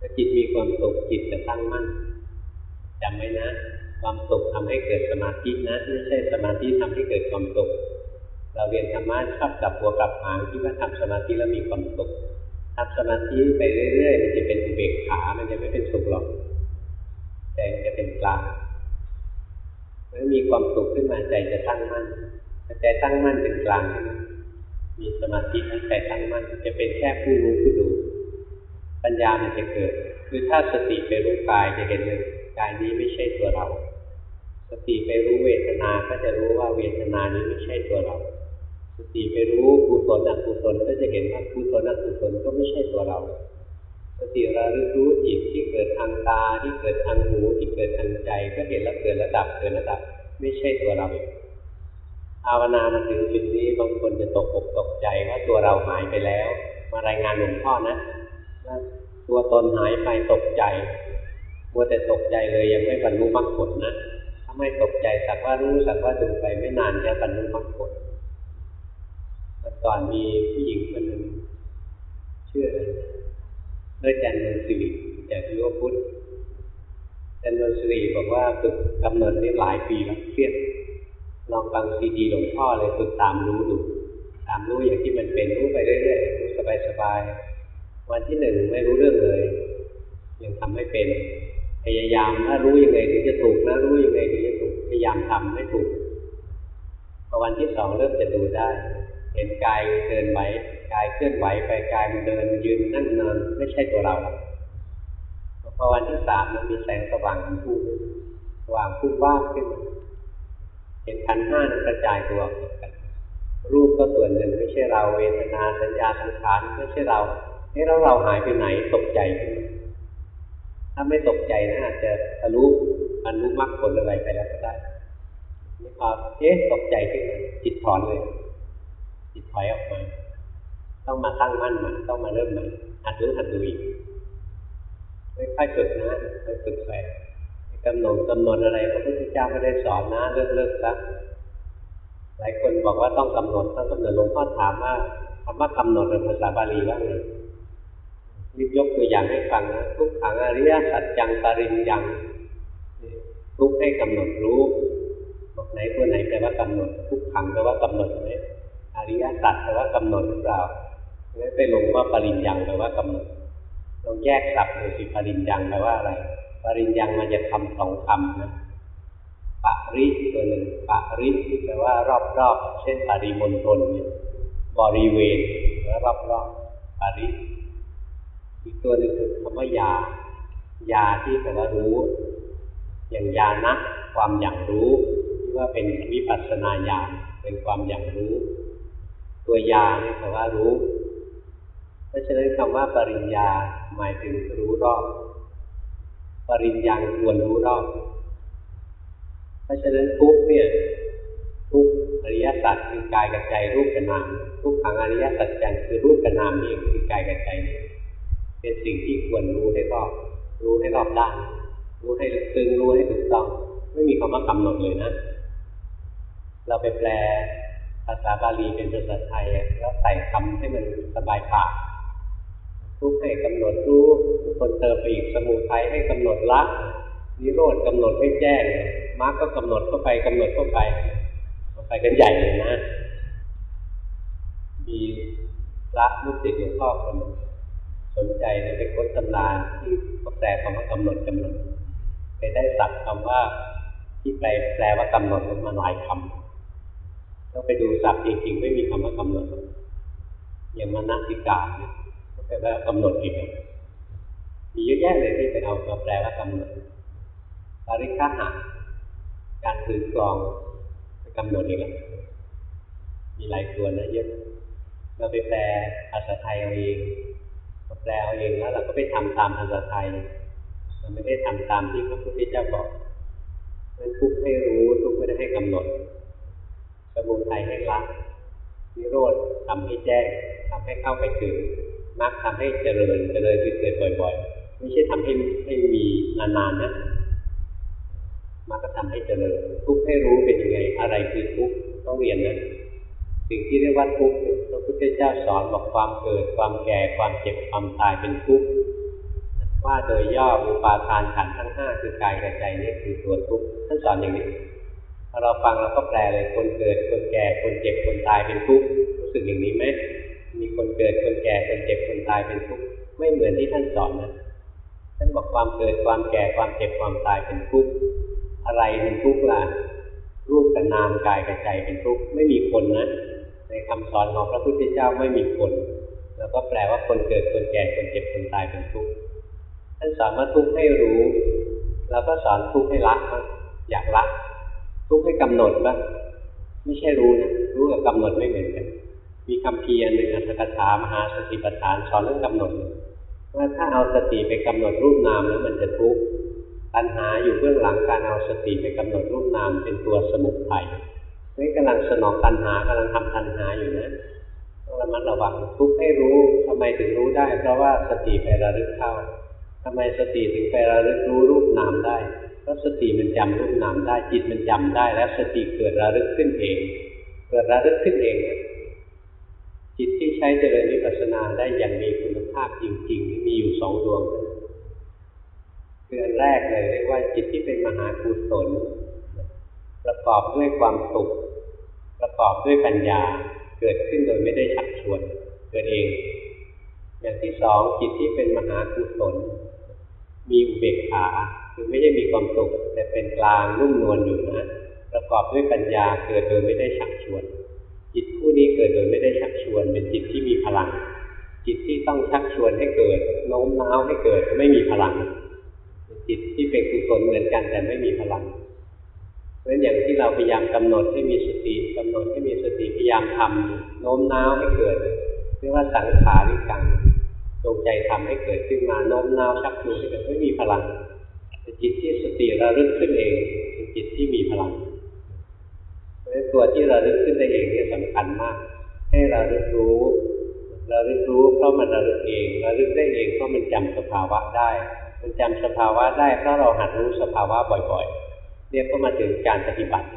ถ้าจิตมีความสุขจิตจะตั้งมั่นจำไว้นะ ความสุขทำให้เกิดสมาธินะไม่ใช่สมาธิทำให้เกิดความสุขเราเรียนธรรมะชอบกลับหัวกลับหางที่ว่าทำสมาธิแล้วมีความสุขทำสมาธิไปเรื่อยๆมันจะเป็นอุเบกขา มันจะไม่เป็นสุขหรอกใจจะเป็นกลางเมื่อมีความสุขขึ้นมาใจจะตั้งมั่นใจตั้งมั่นเป็นกลางขึ้นมา มีสมาธิใจตั้งมั่นจะเป็นแค่ผู้รู้ผู้ดู ปัญญามันจะเกิด คือถ้าสติไปรู้กายจะเห็นเลยกายนี้ไม่ใช่ตัวเรา สติไปรู้เวทนาก็จะรู้ว่าเวทนานี้ไม่ใช่ตัวเรา สติไปรู้กุศลอกุศลก็จะเห็นว่ากุศลอกุศลก็ไม่ใช่ตัวเราสติระลึกรู้จิตที่เกิดทางตาที่เกิดทางหูที่เกิดทางใจ ก็เห็นแล้วเกิดระดับเกิดระดับ ไม่ใช่ตัวเรา ภาวนามาถึงจุดนี้บางคนจะตกอกตกใจว่าตัวเราหายไปแล้ว มารายงานหลวงพ่อนะตัวตนหายไปตกใจมัวแต่ตกใจเลยยังไม่บรรลุมรรคผลนะถ้าไม่ตกใจสักว่ารู้สักว่าดูไปไม่นานจะบรรลุมรรคผลก่อนมีผู้หญิงคนหนึ่งชื่อเลือจันทร์สิริจากยุวพุทธจันทร์สิริบอกว่าฝึกกำเนิดนี่หลายปีแล้วเครียด ลองฟังซีดีหลวงพ่อเลยฝึกตามรู้ดูตามรู้อย่างที่มันเป็นรู้ไปเรื่อยๆรู้สบายๆวันที่หนึ่งไม่รู้เรื่องเลย ยังทำไม่เป็น พยายามถ้ารู้ยังไงถึงจะถูกนะรู้ยังไงถึงจะถูกพยายามทำไม่ถูกพอวันที่สองเริ่มจะดูได้ เห็นกายเดินไหวกายเคลื่อนไหวไปกายมันเดินมันยืนนั่งนอนไม่ใช่ตัวเราพอวันที่สามมันมีแสงสว่างพุ่งสว่างพุ่งว่างขึ้นมา เห็นขันห้านั้นกระจายตัวออกกันรูปก็ส่วนหนึ่งไม่ใช่เราเวทนาสัญญาสังขารไม่ใช่เราเฮ้แล้วเราหายไปไหนตกใจขึ้นมาถ้าไม่ตกใจนะอาจจะทะลุบรรลุมรรคผลอะไรไปแล้วก็ได้นี่พอเอ๊ะตกใจขึ้นมาจิตถอนเลย จิตถอยออกมา ต้องมาตั้งมั่นใหม่ต้องมาเริ่มใหม่หัดรู้หัดดูอีกค่อยๆฝึกนะค่อยฝึกไป กำหนดกำหนดอะไรพระพุทธเจ้าไม่ได้สอนนะเลิกเลิกซะหลายคนบอกว่าต้องกำหนดต้องกำหนดหลวงพ่อถามว่าคำว่ากำหนดในภาษาบาลีว่าไงรีบยกตัวอย่างให้ฟังนะทุกขังอริยสัจจังปริญญังทุกให้กำหนดรู้บอกไหนตัวไหนแปลว่ากำหนด ทุกขังแปลว่ากำหนดไหมอริยสัจแปลว่ากำหนดหรือเปล่าไม่ไปลงว่าปริญญังแปลว่ากำหนดลองแยกศัพท์ดูสิปริญญังแปลว่าอะไร ปริญญังมันจะคำสองคำนะปะริตัวหนึ่งปะริแปลว่ารอบๆเช่นปริมณฑลเนี่ยบริเวณแลว่ารอบๆปริอีกตัวหนึ่งคือคำว่ายายาที่แปลว่ารู้ อย่างยานะความอย่างรู้ที่ว่าเป็นวิปัสสนาญาณเป็นความอย่างรู้ ตัวยาเนี่ยแปลว่ารู้ เพราะฉะนั้นคำว่าปริญญาหมายถึงรู้รอบ ปริญญาควรรู้รอบ เพราะฉะนั้นทุกเนี่ยทุกอริยสัจคือกายกับใจรูปกับนามทุกขังอริยสัจจังคือรูปกับนามเองคือกายกับใจนี่เป็นสิ่งที่ควรรู้ให้รอบ รู้ให้รอบด้านรู้ให้ลึกซึ้งรู้ให้ถูกต้อง ไม่มีคำว่ากำหนดเลยนะ เราไปแปลภาษาบาลีเป็นภาษาไทยแล้วใส่คำให้มันสบายปาก ทุกให้กำหนดรู้คนเติมไปอีกสมุทัยให้กำหนดละนิโรธกำหนดให้แจ้งมรรคก็กำหนดเข้าไปกำหนดเข้าไปไปกันใหญ่เลยนะ มีพระลูกศิษย์หลวงพ่อคนหนึ่งสนใจเลยไปค้นตำราที่เขาแปลคำว่ากำหนดกำหนด ไปได้ศัพท์คำว่า ที่แปลแปลว่ากำหนดมาหลายคำต้องไปดูศัพท์จริงๆ ไม่มีคำว่ากำหนดอย่างมานาสิกาเนี่ย แปลว่ากำหนดอีกมีเยอะแยะเลยที่ไปเอามาแปลว่ากำหนดปริฆาหะการถือกลองกำหนดอีกแล้วมีหลายตัวนะเยอะเราไปแปลภาษาไทยเอาเองเราแปลเอาเองแล้วเราก็ไปทำตามภาษาไทยเราไม่ได้ทำตามที่พระพุทธเจ้าบอกนั้นทุกให้รู้ทุกไม่ได้ให้กำหนด สมุทัยให้ละนิโรธทำให้แจ้งทำให้เข้าไปถึง มรรคทำให้เจริญเจริญคือเกิดบ่อย ๆ ไม่ใช่ทำให้ให้มีนานๆนะมรรคทำให้เจริญทุกให้รู้เป็นยังไง อะไรคือทุกต้องเรียนนะสิ่งที่เรียกว่าทุกข์พระพุทธเจ้าสอนบอกความเกิด ความแก่ ความเจ็บ ความตายเป็นทุกข์ ว่าโดยย่ออุปาทานขันทั้งห้าคือกายกับใจนี่คือตัวทุกข์ ท่านสอนอย่างนี้พอเราฟังเราก็แปลเลย คนเกิด คนแก่ คนเจ็บ คนตายเป็นทุกข์ รู้สึกอย่างนี้ไหม มีคนเกิดคนแก่คนเจ็บคนตายเป็นทุกข์ไม่เหมือนที่ท่านสอนนะท่านบอกความเกิดความแก่ความเจ็บความตายเป็นทุกข์อะไรเป็นทุกข์ล่ะรูปกับนามกายกับใจเป็นทุกข์ไม่มีคนนะในคำสอนของพระพุทธเจ้าไม่มีคน แล้วก็แปลว่าคนเกิดคนแก่คนเจ็บคนตายเป็นทุกข์ท่านสอนว่าทุกข์ให้รู้ แล้วก็สอนทุกข์ให้ละอยากละทุกข์ให้กำหนดบ้างไม่ใช่รู้นะรู้กับกำหนดไม่เหมือนกัน มีคำเพียรหนึ่งอัตถกถามหาสติปัฏฐานสอนเรื่องกำหนด ว่าถ้าเอาสติไปกำหนดรูปนามแล้วมันจะทุกข์ปัญหาอยู่เบื้องหลังการเอาสติไปกำหนดรูปนามเป็นตัวสมุทัยนี่กำลังสนองตัณหากำลังทำตัณหาอยู่นะต้องระมัดระวังทุกข์ให้รู้ทำไมถึงรู้ได้ เพราะว่าสติไประลึกเข้าทำไมสติถึงไประลึกรู้รูปนามได้เพราะสติมันจำรูปนามได้จิตมันจำได้ แล้วสติเกิดระลึกขึ้นเอง เกิดระลึกขึ้นเอง จิตที่ใช้เจริญวิปัสสนาได้อย่างมีคุณภาพจริงๆ มีอยู่สองดวงคืออันแรกเลยเรียกว่าจิตที่เป็นมหากุศลประกอบด้วยความสุข ประกอบด้วยปัญญาเกิดขึ้นโดยไม่ได้ชักชวนเกิดเอง อย่างที่สองจิตที่เป็นมหากุศลมีอุเบกขาคือไม่ได้มีความสุขแต่เป็นกลางนุ่มนวลอยู่นะ ประกอบด้วยปัญญาเกิดโดยไม่ได้ชักชวน จิตผู้นี้เกิดโดยไม่ได้ชักชวน เป็นจิตที่มีพลัง จิตที่ต้องชักชวนให้เกิดโน้มน้าวให้เกิดไม่มีพลัง จิตที่เป็นกุศลเหมือนกันแต่ไม่มีพลังเพราะฉะนั้นอย่างที่เราพยายามกำหนดให้มีสติกำหนดให้มีสติพยายามทำโน้มน้าวให้เกิดเรียกว่าสังขาริกังจงใจทำให้เกิดขึ้นมาโน้มน้าวชักจูงให้เกิดไม่มีพลังจิตที่สติระลึกขึ้นเองเป็นจิตที่มีพลังเพราะฉะนั้น ตัวที่เระลึกขึ้นได้เองเนี่ยสำคัญมาก ให้เราลึกรู้เราลึกรู้เพราะมันระลึกเองเระลึกได้เองเพราะมันจำสภาวะได้ มันจำสภาวะได้เพราะเราหัดรู้สภาวะบ่อยๆ เรียกก็มาถึงการปฏิบัติ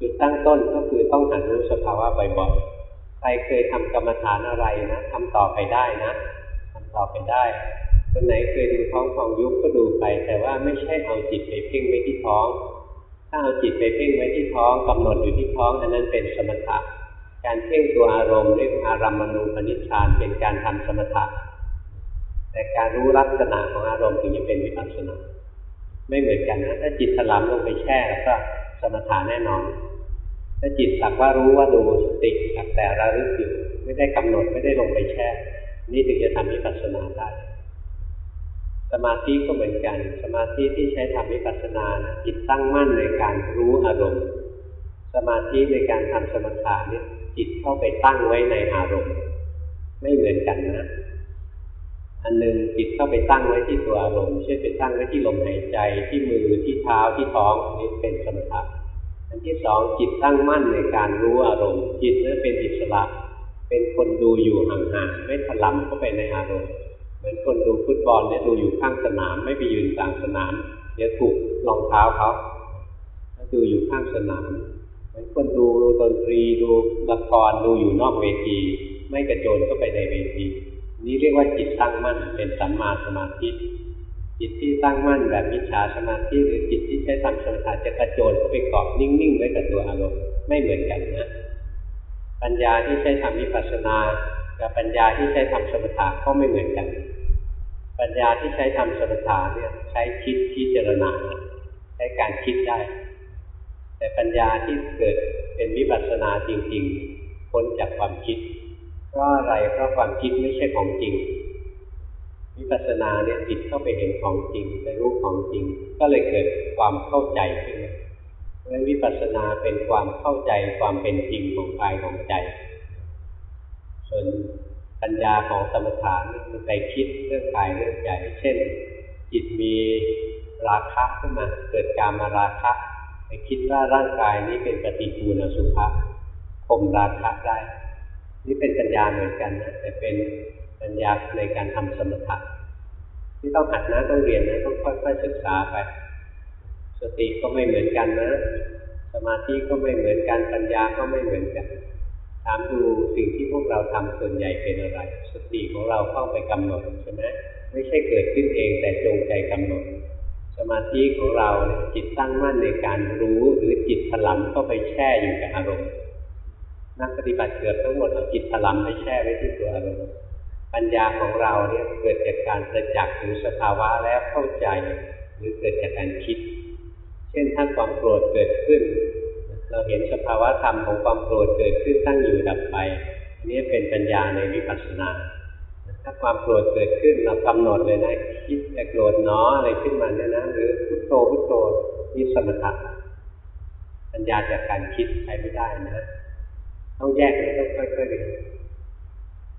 จุดตั้งต้นก็คือต้องหัดรู้สภาวะบ่อยๆ ใครเคยทำกรรมฐานอะไรนะทำต่อไปได้นะทำต่อไปได้ คนไหนเคยดูท้องฟองยุบก็ดูไป แต่ว่าไม่ใช่เอาจิตไปเพ่งไว้ที่ท้อง ถ้าเอาจิตไปเพ่งไว้ที่ท้องกำหนดอยู่ที่ท้องอันนั้นเป็นสมถะ การเพ่งตัวอารมณ์เรียกอารามณูปนิชฌานเป็นการทำสมถะ แต่การรู้ลักษณะของอารมณ์ถึงจะเป็นวิปัสสนา ไม่เหมือนกันนะถ้าจิตถลำลงไปแช่แล้วก็สมถะแน่นอน ถ้าจิตสักว่ารู้ว่าดูสติสักแต่ระลึกอยู่ ไม่ได้กำหนดไม่ได้ลงไปแช่ นี่ถึงจะทำวิปัสสนาได้ สมาธิก็เหมือนกัน สมาธิที่ใช้ทำวิปัสสนาจิตตั้งมั่นในการรู้อารมณ์ สมาธิในการทำสมถะเนี่ยจิตเข้าไปตั้งไว้ในอารมณ์ ไม่เหมือนกันนะอันหนึ่งจิตเข้าไปตั้งไว้ที่ตัวอารมณ์เช่นไปตั้งไว้ที่ลมหายใจที่มือที่เท้าที่ท้องนี่เป็นสมถะอันที่สองจิตตั้งมั่นในการรู้อารมณ์ จิตนั้นเป็นอิสระ เป็นคนดูอยู่ห่างๆไม่ถลำเข้าไปในอารมณ์ เหมือนคนดูฟุตบอลเนี่ยดูอยู่ข้างสนามไม่ไปยืนกลางสนาม เดี๋ยวถูกรองเท้าเขาดูอยู่ข้างสนามเหมือนคนดูดนตรีดูละครดูอยู่นอกเวที ไม่กระโจนเข้าไปในเวที นี้เรียกว่าจิตตั้งมั่นเป็นสัมมาสมาธิจิตที่ตั้งมั่นแบบมิจฉาสมาธิหรือจิตที่ใช้ทำสมาธิจะกระโจนเข้าไปเกาะนิ่งๆไว้กับตัวอารมณ์ไม่เหมือนกันนะปัญญาที่ใช้ทำวิปัสสนา กับปัญญาที่ใช้ทำสมถะก็ไม่เหมือนกัน ปัญญาที่ใช้ทำสมถะเนี่ยใช้คิดพิจารณาใช้การคิดได้ แต่ปัญญาที่เกิดเป็นวิปัสสนาจริงๆพ้นจากความคิด เพราะอะไรเพราะความคิดไม่ใช่ของจริงวิปัสสนาเนี่ยจิตเข้าไปเห็นของจริงไปรู้ของจริง ก็เลยเกิดความเข้าใจขึ้นมาเพราะวิปัสสนาเป็นความเข้าใจความเป็นจริงของกายของใจ ส่วน ปัญญาของสมถะนี่มันไปคิดเรื่องกายเรื่องใจเช่น จิตมีราคะขึ้นมาเกิดการมาราคะ ไปคิดว่าร่างกายนี้เป็นปฏิปูณสุภะข่มราคะได้ นี่เป็นปัญญาเหมือนกันนะแต่เป็นปัญญาในการทำสมถะที่ต้องหัดนะต้องเรียนนะต้องค่อยๆศึกษาไป สติก็ไม่เหมือนกันนะ สมาธิก็ไม่เหมือนกันปัญญาก็ไม่เหมือนกัน ถามดูสิ่งที่พวกเราทำส่วนใหญ่เป็นอะไร สติของเราเข้าไปกำหนดใช่ไหมไม่ใช่เกิดขึ้นเองแต่จงใจกำหนด สมาธิของเราจิตตั้งมั่นในการรู้หรือจิตถลำเข้าไปแช่อยู่กับอารมณ์ นักปฏิบัติเกิดทั้งหมดเอาจิตถลำไปแช่ไว้ที่ตัวอารมณ์ ปัญญาของเราเนี่ยเกิดจากการประจักษ์ถึงสภาวะแล้วเข้าใจ หรือเกิดจากการคิด เช่นถ้าความโกรธเกิดขึ้น เราเห็นสภาวะธรรมของความโกรธเกิดขึ้นตั้งอยู่ดับไปนนี้เป็นปัญญาในวิปัสสนา ถ้าความโกรธเกิดขึ้นเรากำหนดเลยนะคิดแต่โกรธเน้ออะไรขึ้นมาเนี่ยนะหรือพุทโธพุทโธนี่สมถะปัญญาจากการคิดใช้ไม่ได้นะต้องแยกเลยต้องค่อยๆเรียน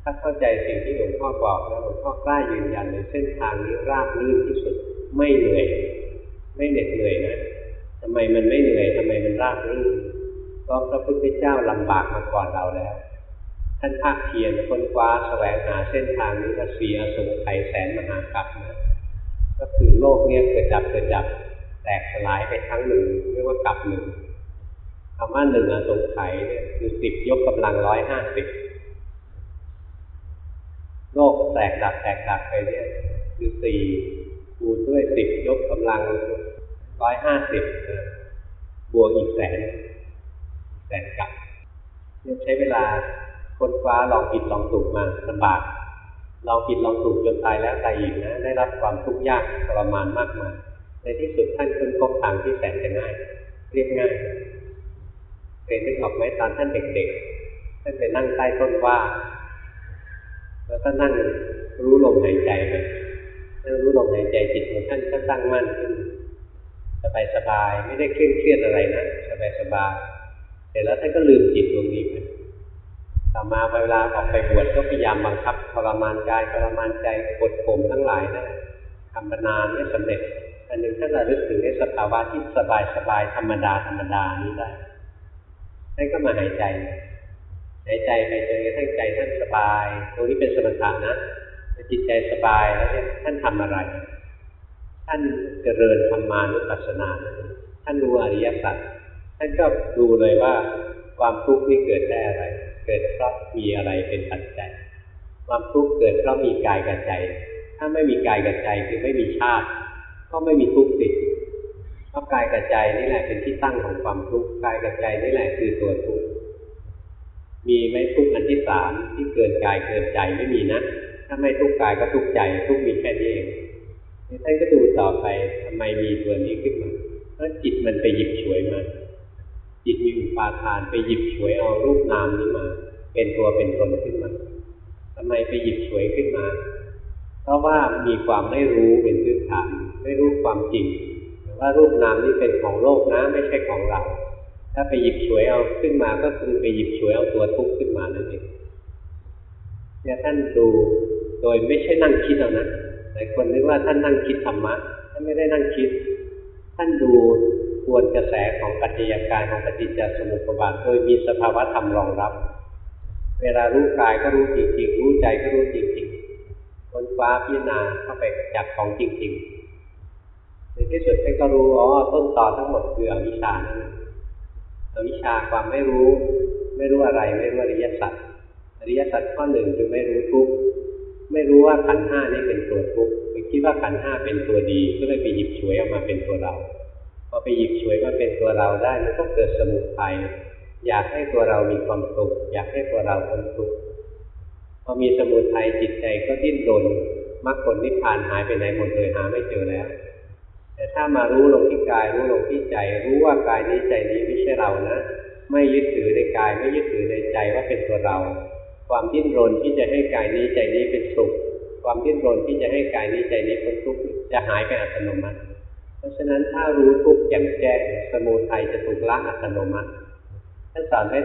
ถ้าเข้าใจสิ่งที่หลวงพ่อบอกแล้วหลวงพ่อกล้ายืนยันในเส้นทางนี้ราบรื่นที่สุดไม่เหนื่อย ไม่เหน็ดเหนื่อยนะ ทำไมมันไม่เหนื่อยทำไมมันราบรื่นเพราะพระพุทธเจ้าลำบากมาก่อนเราแล้ว ท่านภาคเพียรค้นคว้าแสวงหาเส้นทางนี้มาเสียสงไขยแสนมหากรัปนะก็คือโลกเนี่ยเกิดดับเกิดดับแตกสลายไปทั้งหนึ่งเรียกว่ากับหนึ่งคำว่าหนึ่งอสงไขยเนี่ยคือสิบยกกำลังร้อยห้าสิบโลกแตกดับแตกดับไปเนี่ยคือสี่คูณด้วยสิบยกกำลัง ร้อยห้าสิบบวกอีกแสนแสนกับเนี่ยใช้เวลาค้นคว้าลองผิดลองถูกมาลำบากลองผิดลองถูกจนตายแล้วตายอีกนะได้รับความทุกข์ยากทรมานมากมายในที่สุดท่านค้นพบทางที่แสนจะง่ายเรียบง่ายเคยนึกออกไหมตอนท่านเด็กๆท่านไปนั่งใต้ต้นว่า แล้วก็นั่งรู้ลมหายใจไปนั่งรู้ลมหายใจจิตของท่านก็ตั้งมั่นขึ้น สบายสบายไม่ได้เคร่งเครียดอะไรนะสบายสบายเสร็จแล้วท่านก็ลืมจิตตรงนี้ไปต่อมาเวลาออกไปบวชก็พยายามบังคับทรมานกายทรมานใจกดข่มทั้งหลายนะทำมานานไม่สำเร็จอันหนึ่งท่านระลึกถึงในสภาวะที่สบายสบายธรรมดาธรรมดานี้ได้ท่านก็มาหายใจหายใจไปจนกระทั่งใจท่านสบาย ตรงนี้เป็นสมถะนะจิตใจสบายแล้วเนี่ยท่านทำอะไร ท่านเจริญธรรมานุปัสสนา ท่านรู้อริยสัจท่านก็ดูเลยว่าความทุกข์ที่เกิดได้อะไร เกิดเพราะมีอะไรเป็นปัจจัย ความทุกข์เกิดเพราะมีกายกับใจ ถ้าไม่มีกายกับใจคือไม่มีชาติ ก็ไม่มีทุกข์สิเพราะกายกับใจนี่แหละเป็นที่ตั้งของความทุกข์ กายกับใจนี่แหละคือตัวทุกข์ มีไหมทุกข์อันที่สามที่เกินกายเกินใจไม่มีนะ ถ้าไม่ทุกข์กายก็ทุกข์ใจ ทุกข์มีแค่นี้เอง ท่านก็ดูต่อไปทำไมมีตัวนี้ขึ้นมาเพราะจิตมันไปหยิบฉวยมาจิตมีอุปาทานไปหยิบฉวยเอารูปนามนี้มา เป็นตัวเป็นตนขึ้นมาทำไมไปหยิบฉวยขึ้นมา เพราะว่ามีความไม่รู้เป็นพื้นฐานไม่รู้ความจริงว่ารูปนามนี้เป็นของโลกนะ ไม่ใช่ของเรา ถ้าไปหยิบฉวยเอาขึ้นมาก็คือไปหยิบฉวยเอาตัวทุกข์ขึ้นมานั่นเองเนี่ยท่านดูโดยไม่ใช่นั่งคิดเอานะ หลายคนนึกว่าท่านนั่งคิดธรรมะท่านไม่ได้นั่งคิด ท่านดูทวนกระแสของปัจจัยการของปฏิจจสมุปบาทโดยมีสภาวะธรรมรองรับ เวลารู้กายก็รู้จริงๆรู้ใจก็รู้จริงๆคนฟ้าพิจารณาเข้าไปจับของจริงๆในที่สุดท่านก็รู้อ๋อต้นต่อทั้งหมดคืออวิชชานั่นอวิชชาความไม่รู้ ไม่รู้อะไรไม่รู้อริยสัจอริยสัจข้อหนึ่งคือไม่รู้ทุกข์ ไม่รู้ว่าขันห้านี่เป็นตัวทุกข์ไปคิดว่าขันห้าเป็นตัวดี ก็เลยไปหยิบฉวยออกมาเป็นตัวเราพอไปหยิบฉวยมาเป็นตัวเราได้มันก็เกิดสมุทัยอยากให้ตัวเรามีความสุขอยากให้ตัวเราพ้นทุกข์พอมีสมุทัยจิตใจก็ดิ้นรนมรรคผลนิพพานหายไปไหนหมดเลยหาไม่เจอแล้ว แต่ถ้ามารู้ลงที่กายรู้ลงที่ใจ รู้ว่ากายนี้ใจนี้ไม่ใช่เรานะ ไม่ยึดถือในกายไม่ยึดถือในใจว่าเป็นตัวเรา ความดิ้นรนที่จะให้กายนี้ใจนี้เป็นสุข ความดิ้นรนที่จะให้กายนี้ใจนี้เป็นทุกข์จะหายไปอัตโนมัติ เพราะฉะนั้นถ้ารู้ทุกข์แจ่มแจ้งสมุทัยจะถูกละอัตโนมัติท่านสอนให้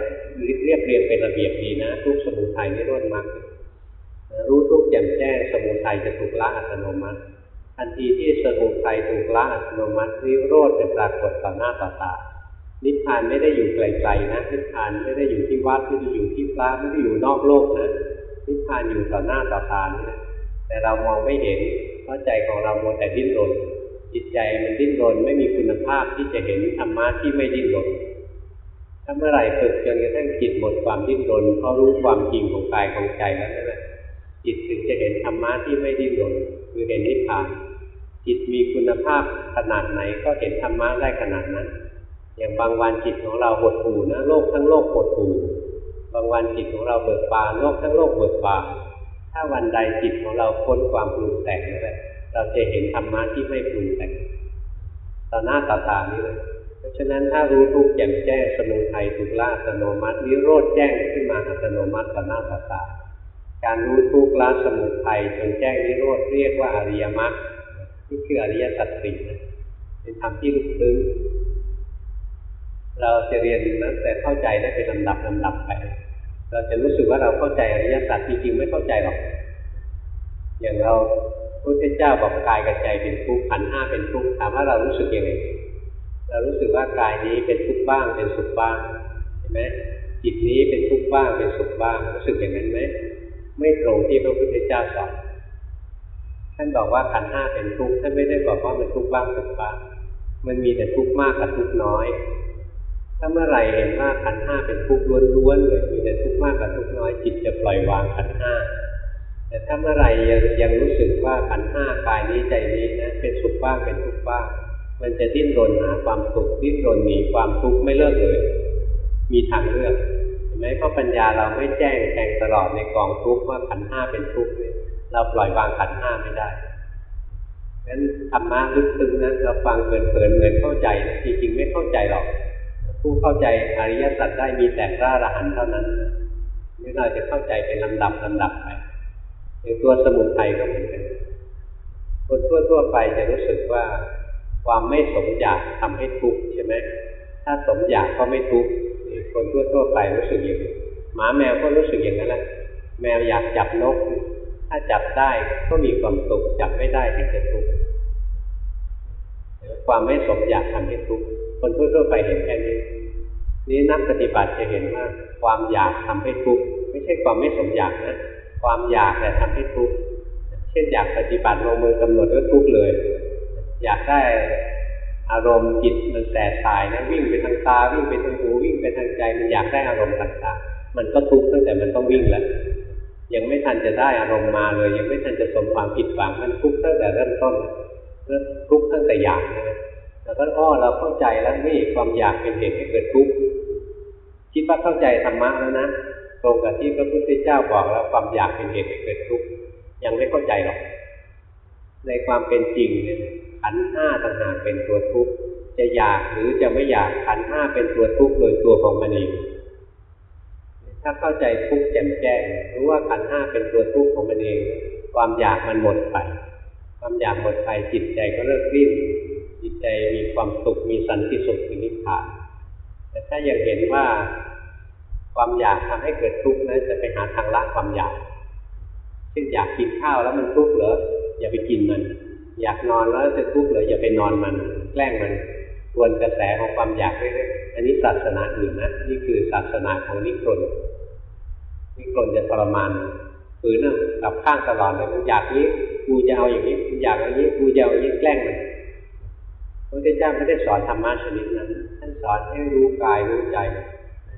เรียบเรียงเป็นระเบียบดีนะ ทุกสมุทัยนิโรธมรรครู้ทุกข์แจ่มแจ้งสมุทัยจะถูกละอัตโนมัติทันทีที่สมุทัยถูกละอัตโนมัตินิโรธจะปรากฏต่อหน้าต่อตา นิพพานไม่ได้อยู่ไกลๆนะนิพพานไม่ได้อยู่ที่วัดไม่ได้อยู่ที่พระไม่ได้อยู่นอกโลกนะนิพพานอยู่ต่อหน้าต่อตาเนี่ยแต่เรามองไม่เห็นเพราะใจของเราโมแต่ดิ้นรนจิตใจมันดิ้นรนไม่มีคุณภาพที่จะเห็นธรรมะที่ไม่ดิ้นรนถ้าเมื่อไหร่ฝึกจนกระทั่งจิตหมดความดิ้นรนเพราะรู้ความจริงของกายของใจแล้วนั่นแหละจิตถึงจะเห็นธรรมะที่ไม่ดิ้นรนคือเห็นนิพพานจิตมีคุณภาพขนาดไหนก็เห็นธรรมะได้ขนาดนั้น อย่างบางวันจิตของเราหดหู่นะโลกทั้งโลกหดหู่บางวันจิตของเราเบิกบานโลกทั้งโลกเบิกบานถ้าวันใดจิตของเราพ้นความปรุงแต่งนั่นแหละเราจะเห็นธรรมะที่ไม่ปรุงแต่งต่อหน้าต่อตานี้เลยเพราะฉะนั้นถ้ารู้ทุกข์แจ่มแจ้งสมุทัยถูกละอัตโนมัตินิโรธแจ้งขึ้นมาอัตโนมัติต่อหน้าต่อตาการรู้ทุกข์ละสมุทัยจนแจ้งนิโรธเรียกว่าอริยมรรคนี่คืออริยสัจสี่เป็นธรรมที่ลึกซึ้ง เราจะเรียนนั้นแต่เข้าใจได้เป็นลำดับลำดับไป เราจะรู้สึกว่าเราเข้าใจอริยสัจจริงๆไม่เข้าใจหรอก อย่างเราพระพุทธเจ้าบอกกายกับใจเป็นทุกข์ขันห้าเป็นทุกข์ถามว่าเรารู้สึกยังไงเรารู้สึกว่ากายนี้เป็นทุกข์บ้างเป็นสุขบ้างเห็นไหมจจิตนี้เป็นทุกข์บ้างเป็นสุขบ้าง รู้สึกอย่างนั้นไหมไม่ตรงที่พระพุทธเจ้าสอนท่านบอกว่าขันห้าเป็นทุกข์ท่านไม่ได้บอกว่ามันทุกข์บ้างสุขบ้าง มันมีแต่ทุกข์มากกับทุกข์น้อย ถ้าเมื่อไหร่เห็นว่าขันห้าเป็นทุกข์ล้วนๆเลยมีแต่ทุกข์มากกับทุกข์น้อยจิตจะปล่อยวางขันห้าแต่ถ้าเมื่อไหร่ยังยังรู้สึกว่าขันห้ากายนี้ใจนี้นะเป็นสุขบ้างเป็นทุกข์บ้างมันจะดิ้นรนหาความสุขดิ้นรนหนีความทุกข์ไม่เลิกเลย มีทางเลือกเห็นไหมเพราะปัญญาเราไม่แจ้งแทงตลอดในกองทุกข์ว่าขันห้าเป็นทุกข์เนี่ยเราปล่อยวางขันห้าไม่ได้งั้นธรรมะลึกซึ้งนะเราฟังเผินๆเหมือนเข้าใจนะจริงๆไม่เข้าใจหรอก ผู้เข้าใจอริยสัจได้มีแต่พระอรหันต์เท่านั้นนี่เราจะเข้าใจเป็นลำดับลำดับไปอย่างตัวสมุทัยก็เหมือนกันคนทั่วๆไปจะรู้สึกว่าความไม่สมอยากทำให้ทุกข์ใช่ไหมถ้าสมอยากก็ไม่ทุกข์คนทั่วๆไปรู้สึกอย่างนี้หมาแมวก็รู้สึกอย่างนั้นแหละแมวอยากจับนก ถ้าจับได้ก็มีความสุขจับไม่ได้ก็จะทุกข์ความไม่สมอยากทำให้ทุกข์ คนทั่วๆไปเห็นแค่นี้นี้นักปฏิบัติจะเห็นว่าความอยากทำให้ทุกข์ไม่ใช่ความไม่สมอยากนะความอยากแต่ทำให้ทุกข์เช่นอยากปฏิบัติลงมือกำหนดก็ทุกข์เลย อยากได้อารมณ์จิตมันแสบสายนะวิ่งไปทางตาวิ่งไปทางหูวิ่งไปทางใจมันอยากได้อารมณ์ต่างๆ มันก็ทุกข์ตั้งแต่มันต้องวิ่งแล้วยังไม่ทันจะได้อารมณ์มาเลย ยังไม่ทันจะสมความผิดหวังมันทุกข์ตั้งแต่เริ่มต้นเริ่มทุกข์ตั้งแต่อยากนะ แล้วก็อ้อเราเข้าใจแล้วนี่ความอยากเป็นเหตุให้เกิดทุกข์คิดว่าเข้าใจธรรมะแล้วนะตรงกับที่พระพุทธเจ้าบอกแล้วความอยากเป็นเหตุให้เกิดทุกข์ยังไม่เข้าใจหรอก ในความเป็นจริงเนี่ยขันห้าต่างหากเป็นตัวทุกข์จะอยากหรือจะไม่อยากขันห้าเป็นตัวทุกข์โดยตัวของมันเองถ้าเข้าใจทุกข์แจ่มแจ้งรู้ว่าขันห้าเป็นตัวทุกข์ของมันเอง ความอยากมันหมดไป ความอยากหมดไปจิตใจก็เลิกดิ้น จิตใจมีความสุขมีสันติสุขมีนิพพาน แต่ถ้ายังเห็นว่าความอยากทำให้เกิดทุกข์นั้นจะไปหาทางละความอยากเช่นอยากกินข้าวแล้วมันทุกข์เหรออย่าไปกินมัน อยากนอนแล้วจะทุกข์เลยออย่าไปนอนมัน แกล้งมันทวนกระแสของความอยากเรื่อยๆอันนี้ศาสนาอื่นนะนี่คือศาสนาของนิครนนิครนจะทรมานฝืนนะกับข้างตลอดเลยมันอยากนี้กูจะเอาอย่างนี้อยากอย่างนี้กูจะเอาอย่างนี้แกล้งมัน พระพุทธเจ้าไม่ได้สอนธรรมะชนิดนั้น ท่านสอนให้รู้กายรู้ใจ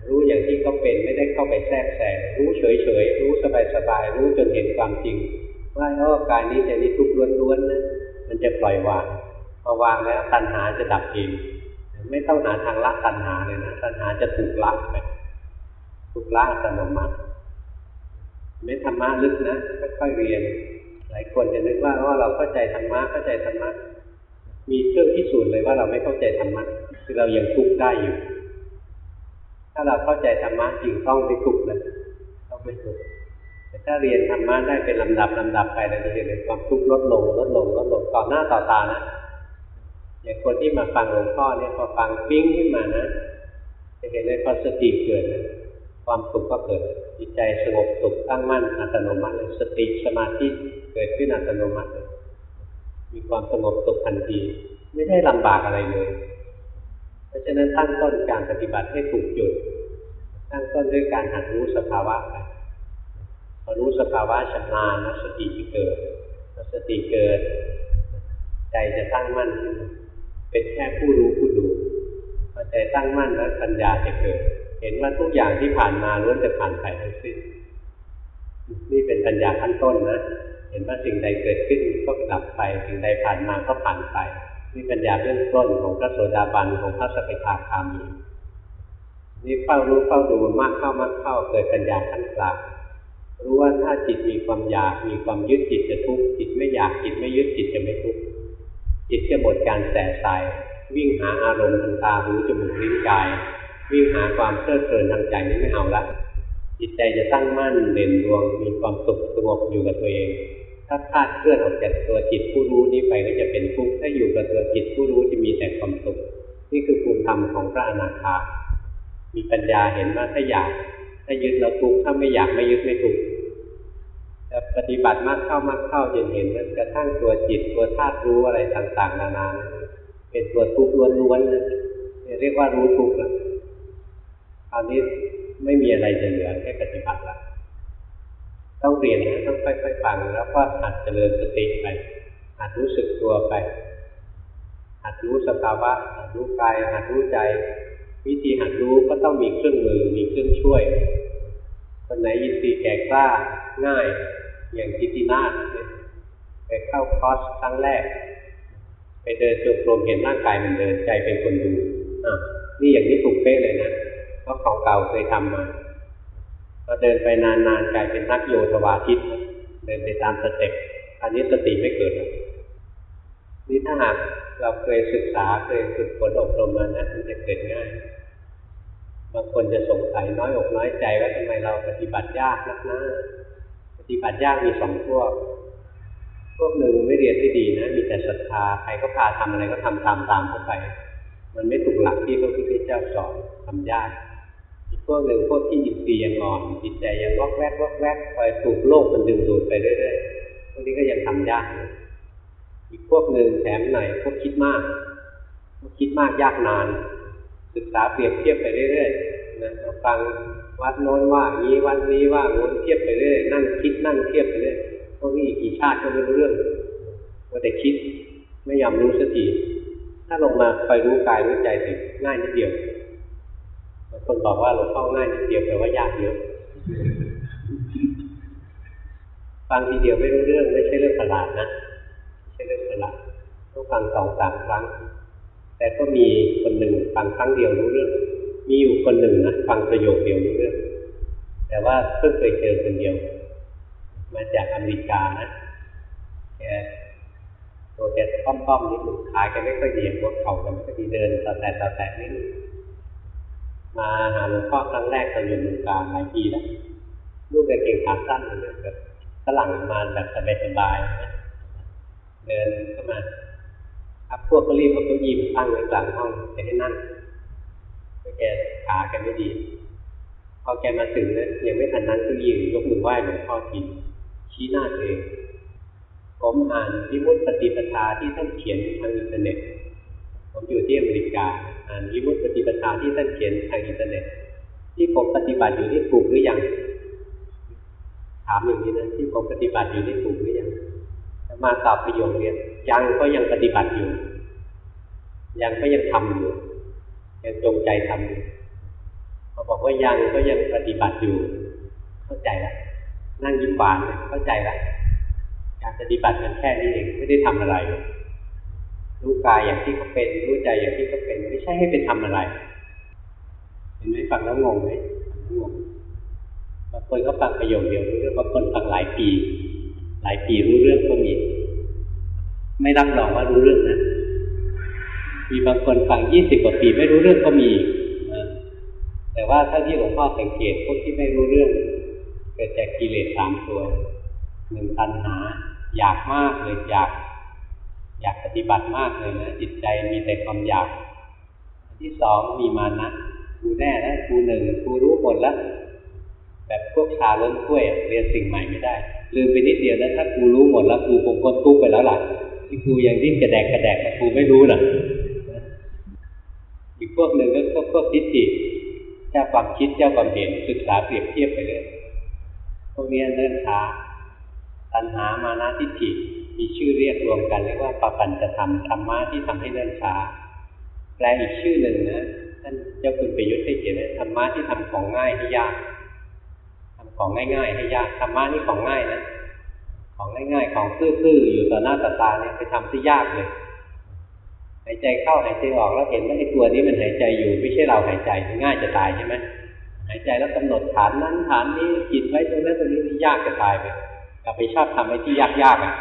รู้อย่างที่เขาเป็นไม่ได้เข้าไปแทรกแซงรู้เฉยๆรู้สบายๆรู้จนเห็นความจริง ว่าอ๋อกายนี้ใจนี้ทุกข์ล้วนๆนะมันจะปล่อยวางพอวางแล้วตัณหาจะดับเองไม่ต้องหาทางละตัณหาเลยนะตัณหาจะถูกละไปถูกละอัตโนมัติไม่ธรรมะลึกนะค่อยๆเรียน หลายคนจะนึกว่าอ๋อเราเข้าใจธรรมะเข้าใจธรรมะ มีเครื่องพิสูจน์เลยว่าเราไม่เข้าใจธรรมะคือเรายังทุกข์ได้อยู่ ถ้าเราเข้าใจธรรมะจริงต้องไม่ทุกข์นะต้องไม่ทุกข์แต่ถ้าเรียนธรรมะได้เป็นลำดับลำดับไปเราจะเห็นเลยความทุกข์ลดลงลดลงลดลงต่อหน้าต่อตานะอย่างคนที่มาฟังหลวงพ่อเนี่ยพอฟังปิ้งขึ้นมานะจะเห็นเลยพอสติเกิดนะความสุขก็เกิดจิตใจสงบสุขตั้งมั่นอัตโนมัติเลยสติสมาธิเกิดขึ้นอัตโนมัติเลย มีความสงบสุขทันที ไม่ได้ลำบากอะไรเลย เพราะฉะนั้นตั้งต้นการปฏิบัติให้ถูกจุด ตั้งต้นด้วยการหัดรู้สภาวะไปพอรู้สภาวะชำนาญนะสติจะเกิดสติเกิด ใจจะตั้งมั่นขึ้นเป็นแค่ผู้รู้ผู้ดูพอใจตั้งมั่นแล้วปัญญาจะเกิด เห็นว่าทุกอย่างที่ผ่านมาล้วนจะผ่านไปทั้งสิ้นนี่เป็นปัญญาขั้นต้นนะ เห็นว่าสิ่งใดเกิดขึ้นก็ดับไป สิ่งใดผ่านมาก็ผ่านไป นี่ปัญญาเบื้องต้นของพระโสดาบันของพระสกิทาคามีนี่เฝ้ารู้เฝ้าดูมากเข้ามากเข้าเกิดปัญญาขั้นกลางรู้ว่าถ้าจิตมีความอยากมีความยึดจิตจะทุกข์จิตไม่อยากจิตไม่ยึดจิตจะไม่ทุกข์จิตจะหมดการแสสายวิ่งหาอารมณ์ทางตาหูจมูกลิ้นกาย วิ่งหาความเพลิดเพลินทางใจนี้ไม่เอาละจิตใจจะตั้งมั่นเด่นดวงมีความสุขสงบอยู่กับตัวเอง ถ้าคาดเคลื่อนออกจากตัวจิตผู้รู้นี้ไปก็จะเป็นทุกข์ถ้าอยู่กับตัวจิตผู้รู้จะมีแต่ความสุขนี่คือภูมิธรรมของพระอนาคามีปัญญาเห็นว่าถ้าอยากถ้ายึดแล้วทุกข์ถ้าไม่อยากไม่ยึดไม่ทุกข์แต่ปฏิบัติมากเข้ามากเข้าจนเห็นกระทั่งตัวจิตตัวธาตุรู้อะไรต่างๆ นานา เป็นตัวทุกข์ล้วนๆเลยเรียกว่ารู้ทุกข์ละคราวนี้ไม่มีอะไรจะเหลือแค่ปฏิบัติละ ต้องเรียนนะต้องค่อยๆฟังแล้วก็หัดเจริญสติไปหัดรู้สึกตัวไปหัดรู้สภาวะหัดรู้กายหัดรู้ใจ วิธีหัดรู้ก็ต้องมีเครื่องมือมีเครื่องช่วยคนไหนอินทรีย์แก่กล้าง่าย อย่างกิตินาเนี่ยไปเข้าคอร์สครั้งแรก ไปเดินจงกรมเห็นร่างกายมันเดินใจเป็นคนดูอะนี่อย่างนี้ถูกเป๊ะเลยนะเพราะของเก่าเคยทำมา พอเดินไปนานๆกลายเป็นนักโยธวาทิตเดินไปตาม step อันนี้สติไม่เกิดนี่ถ้าหากเราเคยศึกษาเคยฝึกฝนอบรมมานะมันจะเกิดง่ายบางคนจะสงสัยน้อยอกน้อยใจว่าทำไมเราปฏิบัติยากนักนะปฏิบัติยากมีสองพวก พวกหนึ่งไม่เรียนให้ดีนะ มีแต่ศรัทธาใครก็พาทำอะไรก็ทำตามตามเข้าไป มันไม่ถูกหลักที่พระพุทธเจ้าสอนทำยาก พวกหนึ่งพวกที่อินทรีย์ยังอ่อนจิตใจยังวอกแวกวอกแวกคอยถูกโลกมันดึงดูดไปเรื่อยๆพวกนี้ก็ยังทำยาก อีกพวกหนึ่งแถมหน่อยพวกคิดมากพวกคิดมากยากนาน ศึกษาเปรียบเทียบไปเรื่อยๆนะฟังวัดโน้นว่างี้วัดนี้ว่าโน้นเทียบไปเรื่อยนั่งคิดนั่งเทียบไปเรื่อยพวกนี้อีกกี่ชาติก็ไม่รู้เรื่องว่าแต่คิดไม่ยอมรู้สักทีถ้าลงมาคอยรู้กายรู้ใจสิง่ายนิดเดียว คนบอกว่าหลวงพ่อง่ายนิดเดียวแปลว่ายากเยอะฟังทีเดียวไม่รู้เรื่องไม่ใช่เรื่องประหลาดนะไม่ใช่เรื่องประหลาดต้องฟังสองสามครั้ง แต่ก็มีคนหนึ่งฟังครั้งเดียวรู้เรื่อง มีอยู่คนหนึ่งนะฟังประโยคเดียวรู้เรื่อง แต่ว่าเพิ่งเคยเจอคนเดียว มาจากอเมริกานะแกตัวแกป้อมๆนิดหนึ่งขาแกไม่ค่อยดีหัวเข่าแกไม่ค่อยดีเดินต่อแต่ต่อแต่นิดนึง มาหาหลวงพ่อครั้งแรกตอนอยู่เมืองการหลายปีแล้วนุ่งกางเกงขาสั้นเลยแบบฝรั่งมาแบบสบายๆนะเดินเข้ามาครับพวกก็รีบเอาเก้าอี้มาตั้งไว้กลางห้องจะให้นั่งเพราะแกขาแกไม่ดี พอแกมาถึงนะยังไม่ทันนั่งก็ยืนยกมือไหว้หลวงพ่อทีชี้หน้าเองผมอ่านวิมุตติปฏิปทาที่ท่านเขียนทางอินเทอร์เน็ต ผมอยู่ที่อเมริกาอ่านวิมุตติปฏิปทาที่ท่านเขียนทางอินเทอร์เน็ต ที่ผมปฏิบัติอยู่นี่ถูกหรือยัง ถามอย่างนี้นะที่ผมปฏิบัติอยู่นี่ถูกหรือยังมาตอบประโยคเรียนยังก็ยังปฏิบัติอยู่ ยังก็ยังทำอยู่ยังจงใจทำอยู่เขาบอกว่ายังก็ยังปฏิบัติอยู่ เข้าใจล้วนั่งยิ้มหวานเข้าใจล้วการปฏิบัติมันแค่นี้เองไม่ได้ทำอะไร รู้กายอย่างที่เขาเป็น รู้ใจอย่างที่เขาเป็น ไม่ใช่ให้ไปทำอะไร เห็นไหมฟังแล้วงงไหมงงบางคนก็ฟังประโยคเดียวรู้เรื่องบางคนฟังหลายปี หลายปีรู้เรื่องก็มีไม่รับรองว่ารู้เรื่องนะมีบางคนฟังยี่สิบกว่าปีไม่รู้เรื่องก็มีแต่ว่าถ้าที่หลวงพ่อสังเกตพวกที่ไม่รู้เรื่องเกิดจากกิเลสสามตัวหนึ่งตัณหา อยากมากเลยอยาก อยากปฏิบัติมากเลยนะจิตใจมีแต่ความอยากที่สองมีมานะกูแน่แล้วกูหนึ่งกูรู้หมดแล้ว แบบพวกชาล้นถ้วยเรียนสิ่งใหม่ไม่ได้ ลืมไปนิดเดียวนะถ้ากูรู้หมดแล้วกูคงพ้นทุกไปแล้วล่ะที่กูยังดิ้นกระแดกกระแดกกูไม่รู้น่ะอีกพวกหนึ่งก็พวกทิฏฐิเจ้าความคิดเจ้าความเห็นศึกษาเปรียบเทียบไปเลยพวกนี้เนิ่นช้าตัณหามานะทิฏฐิ มีชื่อเรียกรวมกันเรียกว่าปปัญจะธรรมธรรมะที่ทำให้เนิ่นช้าแปลอีกชื่อหนึ่งนะท่านเจ้าคุณประยุทธ์ได้เขียนว่าธรรมะที่ทำของง่ายให้ยากทำของง่ายๆให้ยากธรรมะนี่ของง่ายนะของง่ายๆ ของซื่อๆอยู่ต่อหน้าต่อตาเนี่ยไปทำที่ยากเลยหายใจเข้าหายใจออกแล้วเห็นว่าไอ้ตัวนี้มันหายใจอยู่ ไม่ใช่เราหายใจง่ายจะตายใช่ไหมหายใจแล้วกำหนดฐานนั้นฐานนี้จิตไว้ตรงนั้นตรงนี้ยากจะตายไปกลับไปชอบทำไอ้ที่ยากๆอะ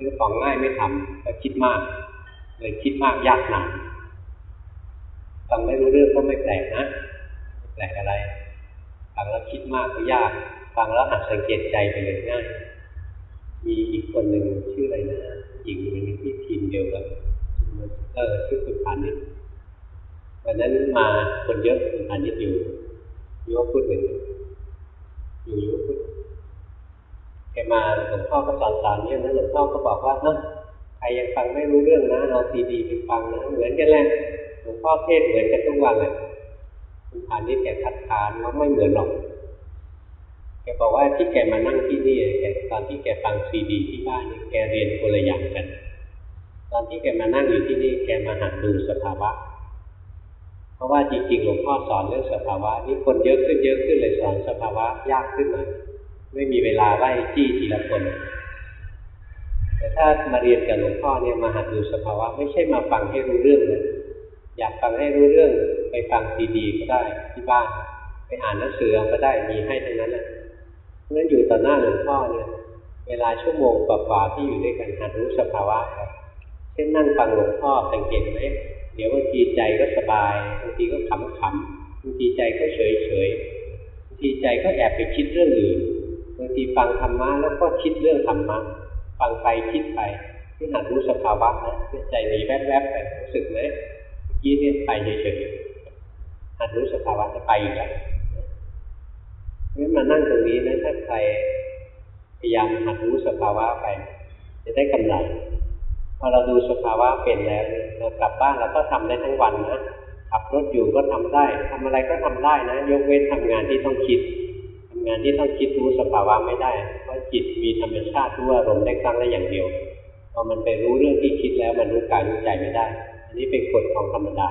คือของง่ายไม่ทำก็คิดมาก เลยคิดมากยากหนาฟังไม่รู้เรื่องก็ไม่แปลกนะไม่แปลกอะไรฟังแล้วคิดมากก็ยากฟังแล้วหัดสังเกตใจไปเลยง่าย มีอีกคนหนึ่งชื่ออะไรนะหญิงคนนึงที่ทีมเดียวกับเออชื่อคุณพานิชวันนั้นมาคนเยอะคุณพานิชอยู่ยูว่าพูดหนึ่งอยู่ยูว่าพูด มาหลวงพ่อก็สอนสอนเนี่ยนะหลวงพ่อก็บอกว่าเนาะใครยังฟังไม่รู้เรื่องนะเอาซีดีไปฟังนะเหมือนกันแหละหลวงพ่อเทศเหมือนกันทุกวันเลยคุณพานิชแกคัดค้านว่าไม่เหมือนหรอกแกบอกว่าที่แกมานั่งที่นี่แกตอนที่แกฟังซีดีที่บ้านนี่แกเรียนคนละอย่างกัน ตอนที่แกมานั่งอยู่ที่นี่แกมาหัดดูสภาวะเพราะว่าจริงๆหลวงพ่อสอนเรื่องสภาวะนี่คนเยอะขึ้นเยอะขึ้นเลยสอนสภาวะยากขึ้นหน่อย ไม่มีเวลาไล่จี้ทีละคน แต่ถ้ามาเรียนกับหลวงพ่อเนี่ยมาหัดดูสภาวะไม่ใช่มาฟังให้รู้เรื่องนะอยากฟังให้รู้เรื่องไปฟังซีดีก็ได้ที่บ้าน ไปอ่านหนังสือก็ได้มีให้ทั้งนั้นแหละเพราะฉะนั้นอยู่ต่อหน้าหลวงพ่อเนี่ย เวลาชั่วโมงกว่าๆที่อยู่ด้วยกันหัดรู้สภาวะครับเช่นนั่งฟังหลวงพ่อสังเกตไหมเดี๋ยวบางทีใจก็สบายบางทีก็ขำๆบางทีใจก็เฉยๆบางทีใจก็แอบไปคิดเรื่องอื่น บางทีฟังธรรมะแล้วก็คิดเรื่องธรรมะฟังไปคิดไปที่หัดรู้สภาวะนะใจหนีแวบๆไปรู้สึกไหมกี้เนี่ยไปเฉยๆหัดรู้สภาวะจะไปอีกแล้วงั้นมานั่งตรงนี้นะถ้าใครพยายามหัดรู้สภาวะไป จะได้กำไรพอเราดูสภาวะเป็นแล้วเรากลับบ้านเราก็ทำได้ทั้งวันนะขับรถอยู่ก็ทำได้ทำอะไรก็ทำได้นะ ยกเว้นทำงานที่ต้องคิด งานที่ต้องคิดรู้สภาวะไม่ได้ เพราะจิตมีธรรมชาติรู้อารมณ์ได้ครั้งละอย่างเดียวพอมันไปรู้เรื่องที่คิดแล้วมันรู้กายรู้ใจไม่ได้ อันนี้เป็นกฎของธรรมดา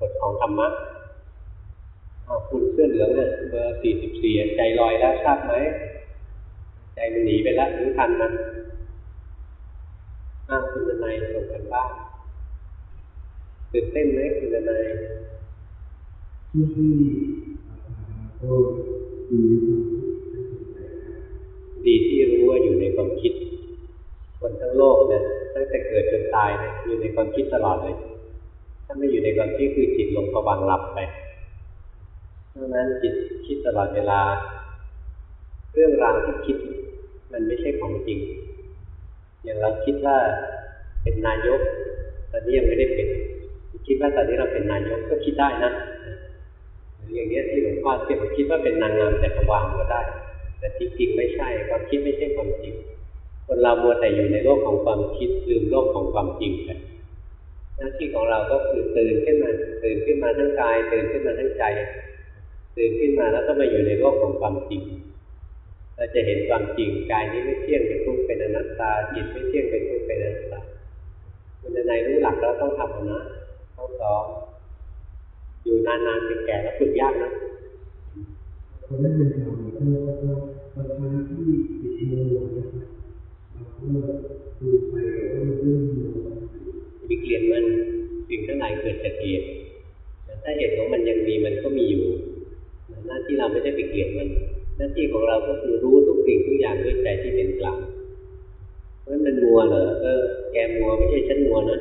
กฎของธรรมะคุณเสื้อเหลืองเนี่ยเบอร์สี่สิบสี่ใจลอยแล้วทราบไหมใจมันหนีไปแล้วรู้ทันมันอ้าวคุณนายส่งกันบ้างตื่นเต้นไหมคุณนายที่ที่ก็ดี ดีที่รู้ว่าอยู่ในความคิด คนทั้งโลกเนี่ยตั้งแต่เกิดจนตายเนี่ยอยู่ในความคิดตลอดเลย ถ้าไม่อยู่ในความคิดคือจิตลงประวังหลับไปเพราะนั้นจิตคิดตลอดเวลา เรื่องราวที่คิด มันไม่ใช่ของจริง อย่างเราคิดว่าเป็นนายกตอนนี้ยังไม่ได้เป็นคิดว่าตอนนี้เราเป็นนายกก็คิดได้นะหรืออย่างเงี้ยที่หลวงพ่อเทียบคิดว่าเป็นนางงามแต่กวางก็ได้ แต่ที่จริงไม่ใช่ความคิดไม่ใช่ความจริง คนเรามัวแต่อยู่ในโลกของความคิดลืมโลกของความจริงไปหน้าที่ของเราก็คือตื่นขึ้นมาตื่นขึ้นมาทั้งกายตื่นขึ้นมาทั้งใจตื่นขึ้นมาแล้วก็มาอยู่ในโลกของความจริงเราจะเห็นความจริงกายนี้ไม่เที่ยงเป็นทุกข์เป็นอนัตตาจิตไม่เที่ยงเป็นทุกข์เป็นอนัตตาคุณในรู้หลักแล้วต้องทำนะต้องสอนอยู่นานๆเป็นแก่แล้วฝึกยากนะคนนั้นเป็น คำก็ก็บางครั้งที่ติดมือนะครับเราก็ดูไปแล้วก็เรื่องมือมีเกลียดมันสิ่งทั้งหลายเกิดจากเหตุแต่ถ้าเหตุของมันยังมีมันก็มีอยู่ หน้าที่เราไม่ได้ไปเกลียดมัน หน้าที่ของเราก็คือรู้ทุกสิ่งทุกอย่างด้วยใจที่เป็นกลางเพราะมันมัวเหรอเออแกมัวไม่ใช่ฉันมัวนะ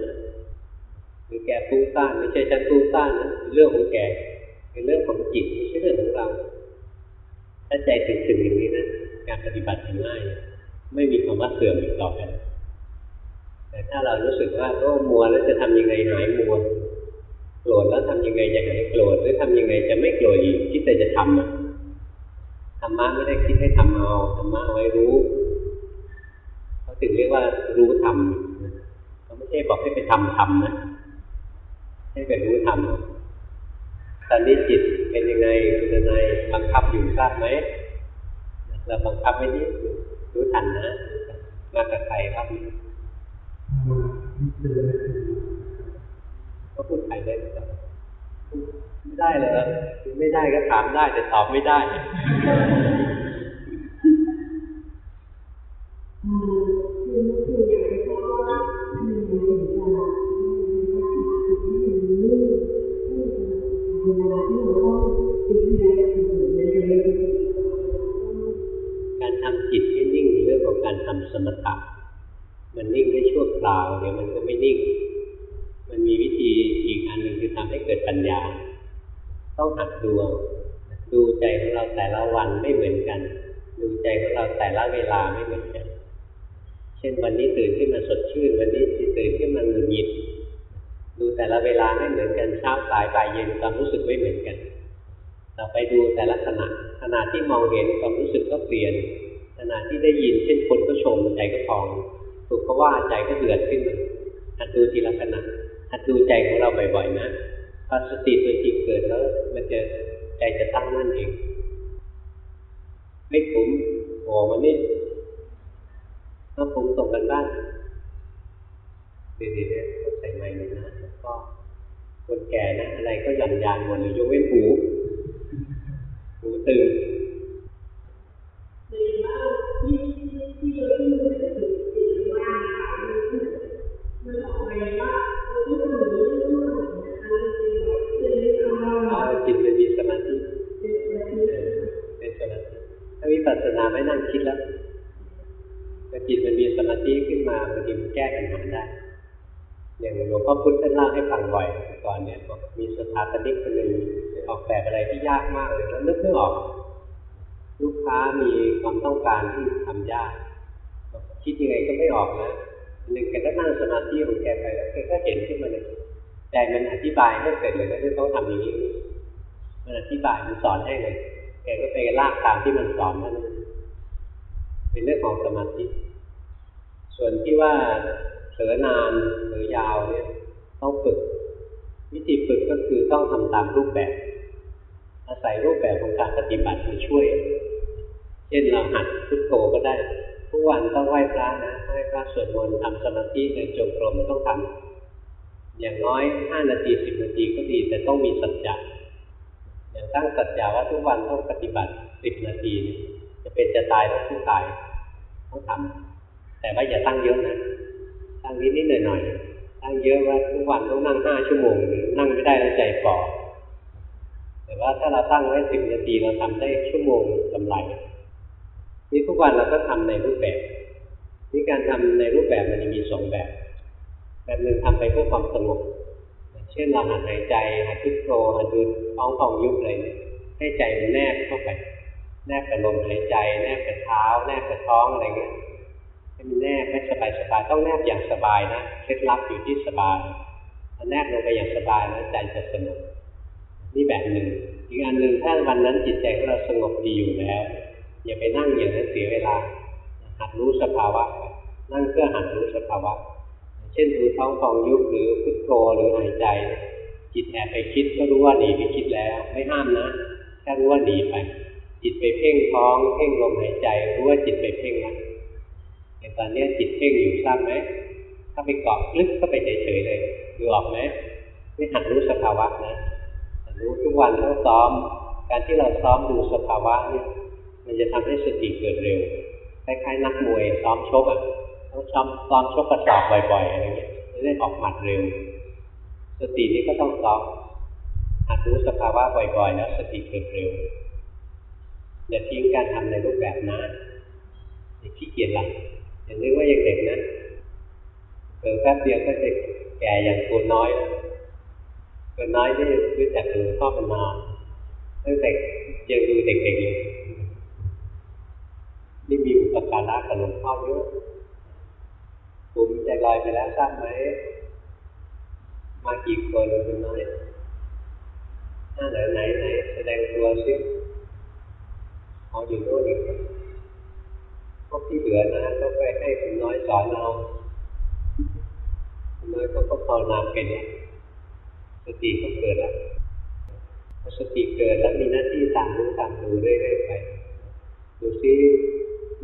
หรือแกฟุ้งซ่านไม่ใช่ฉันฟุ้งซ่านนะเรื่องของแกเป็นเรื่องของจิตไม่ใช่เรื่องของเรา ถ้าใจถึงถึงอย่างนี้นะการปฏิบัติง่ายไม่มีคำว่าเสื่อมอีกต่อไปแต่ถ้าเรารู้สึกว่าโอ้มัวแล้วจะทำยังไงหายมัวโกรธแล้วทำยังไงจะหายโกรธหรือทำยังไงจะไม่โกรธอีกคิดแต่จะทำอะธรรมะไม่ได้คิดให้ทำเอาธรรมะเอาไว้รู้เขาถึงเรียกว่ารู้ทำเขาไม่ใช่บอกให้ไปทำทำนะให้ไปรู้ทำ ตอนนี้จิตเป็นยังไงคุณนายบังคับอยู่ทราบไหมเราบังคับไม่นี้รู้ทันนะมากับใครครับก็พูดไทยได้ไหมไม่ได้เลยไม่ได้ก็ถามได้แต่ตอบไม่ได้กา การทำสมถะมันนิ่งได้ชั่วคราวเดี๋ยวมันก็ไม่นิ่ง มันมีวิธีอีกอันหนึ่งคือทำให้เกิดปัญญา ต้องหัดดูดูใจของเราแต่ละวันไม่เหมือนกัน ดูใจของเราแต่ละเวลาไม่เหมือนกัน เช่นวันนี้ตื่นขึ้นมาสดชื่น วันนี้ตื่นขึ้นมาหงุดหงิดดูแต่ละเวลาไม่เหมือนกันเช้าสายบ่ายเย็นความรู้สึกไม่เหมือนกันเราไปดูแต่ละขณะขณะที่มองเห็นความรู้สึกก็เปลี่ยน ขณะที่ได้ยินเช่นคนก็ชมใจก็พองถูกเขาว่าใจก็เดือดขึ้นมาหัดดูทีละขณะหัดดูใจของเราบ่อยๆนะพอสติตัวจริงเกิดแล้ว มันจะใจจะตั้งมั่นเองไม่ขุมโอ้มันนี่ถ้าผมส่งกันบ้านเดี๋ยวๆเนี่ยใส่ไม้เลยนะแล้วก็คนแก่นะอะไรก็หย่อนยานหมดเลยยกเว้นหูหูตึง สนาไม่นั่งคิดแล้วแต่จิตมันมีสมาธิขึ้นมาบางทีมันแก้ปัญหาได้อย่างหลวงพ่อพุธท่านเล่าให้ฟังบ่อยก่อนเนี่ยบอกมีสถาปนิกคนหนึ่งออกแบบอะไรที่ยากมากเลยแล้วนึกไม่ออก ลูกค้ามีความต้องการที่ทำยากบอกคิดยังไงก็ไม่ออกนะหนึ่งแกก็นั่งสมาธิของแกไปแล้วแกก็เห็นขึ้นมาเลยใจมันอธิบายให้เสร็จเลยนะที่ต้องทำอย่างนี้มันอธิบายมันสอนให้เลยแกก็ไปลากตามที่มันสอนนั่น เป็นเรื่องของสมาธิ ส่วนที่ว่าเผลอนานหรือยาวเนี่ยต้องฝึก วิธีฝึกก็คือต้องทำตามรูปแบบ อาศัยรูปแบบของการปฏิบัติมาช่วย เช่นเราหัดพุทโธก็ได้ ทุกวันต้องไหว้พระนะไหว้พระสวดมนต์ทำสมาธิในจงกรมต้องทำอย่างน้อยห้านาทีสิบนาทีก็ดี แต่ต้องมีสัจจะอย่างตั้งสัจจะว่าทุกวันต้องปฏิบัติสิบนาทีจะ เป็นจะตายต้องผู้ตายต้องทำแต่ว่าอย่าตั้งเยอะนะตั้งนิดนิดหน่อยหน่อยตั้งเยอะว่าทุกวันต้องนั่งห้าชั่วโมงหรือนั่งไม่ได้แล้วใจฝ่อแต่ว่าถ้าเราตั้งไว้สิบนาทีเราทำได้ชั่วโมงกำไรนี่ทุกวันเราก็ทำในรูปแบบนี่การทำในรูปแบบมันจะมีสองแบบ แบบหนึ่งทำไปเพื่อความสงบเช่นเราหัดหายใจหัดพุทโธหัดดูท้องฟองยุบอะไรเนี่ยให้ใจมันแนบเข้าไป แนบกับลมหายใจ แนบกับเท้า แนบกับท้องอะไรเงี้ยให้มันแนบให้สบายสบายต้องแนบอย่างสบายนะเคล็ดลับอยู่ที่สบายถ้าแนบลงไปอย่างสบายแล้วใจจะสงบนี่แบบหนึ่ง อีกอันหนึ่งถ้าวันนั้นจิตใจของเราสงบดีอยู่แล้ว อย่าไปนั่งอย่างนั้นเสียเวลา หัดรู้สภาวะ นั่งเพื่อหัดรู้สภาวะ เช่นดูท้องฟองยุบหรือพุทโธหรือหายใจ จิตแอบไปคิดก็รู้ว่าหนีไปคิดแล้ว ไม่ห้ามนะแค่รู้ว่าหนีไป จิตไปเพ่งท้อง เพ่งลมหายใจ รู้ว่าจิตไปเพ่งแล้วอย่ตอนนี้จิตเพ่งอยู่ทราบไหมถ้าไปเกาะลึกก็ไปเฉยๆเลยดูออกไหมไม่หัดรู้สภาวะนะรู้ทุกวันต้องซ้อม การที่เราซ้อมดูสภาวะเนี่ย มันจะทำให้สติเกิดเร็วคล้ายๆนักมวยซ้อมชกอะต้องซ้อมซ้อมชกกระสอบบ่อยๆอะไรเงี้ยจะได้ออกหมัดเร็ว สตินี้ก็ต้องซ้อมหัดรู้สภาวะบ่อยๆแล้วสติเกิดเร็ว อย่าทิ้งการทำในรูปแบบนะอย่าขี้เกียจละอย่านึกว่ายังเด็กนะเกิดแป๊บเดียวก็จะแก่อย่างตัวน้อยตัวน้อยนี่รู้จักหลวงพ่อมานานตั้งแต่ยังดูเด็กๆอยู่นี่มีอุปการะกับหลวงพ่อเยอะผมใจลอยไปแล้วทราบไหมมากี่คนคุณน้อยหน้าไหนไหนไหนแสดงตัวซิ เอาอยู่โน่นอีกพวกที่เหลือนะก็ไปให้คุณน้อยสอนเราคุณน้อยเขาก็ภาวนาเป็นแล้วสติก็เกิดแล้วพอสติเกิดแล้วมีหน้าที่ตามรู้ตามดูเรื่อยๆไปดูซิ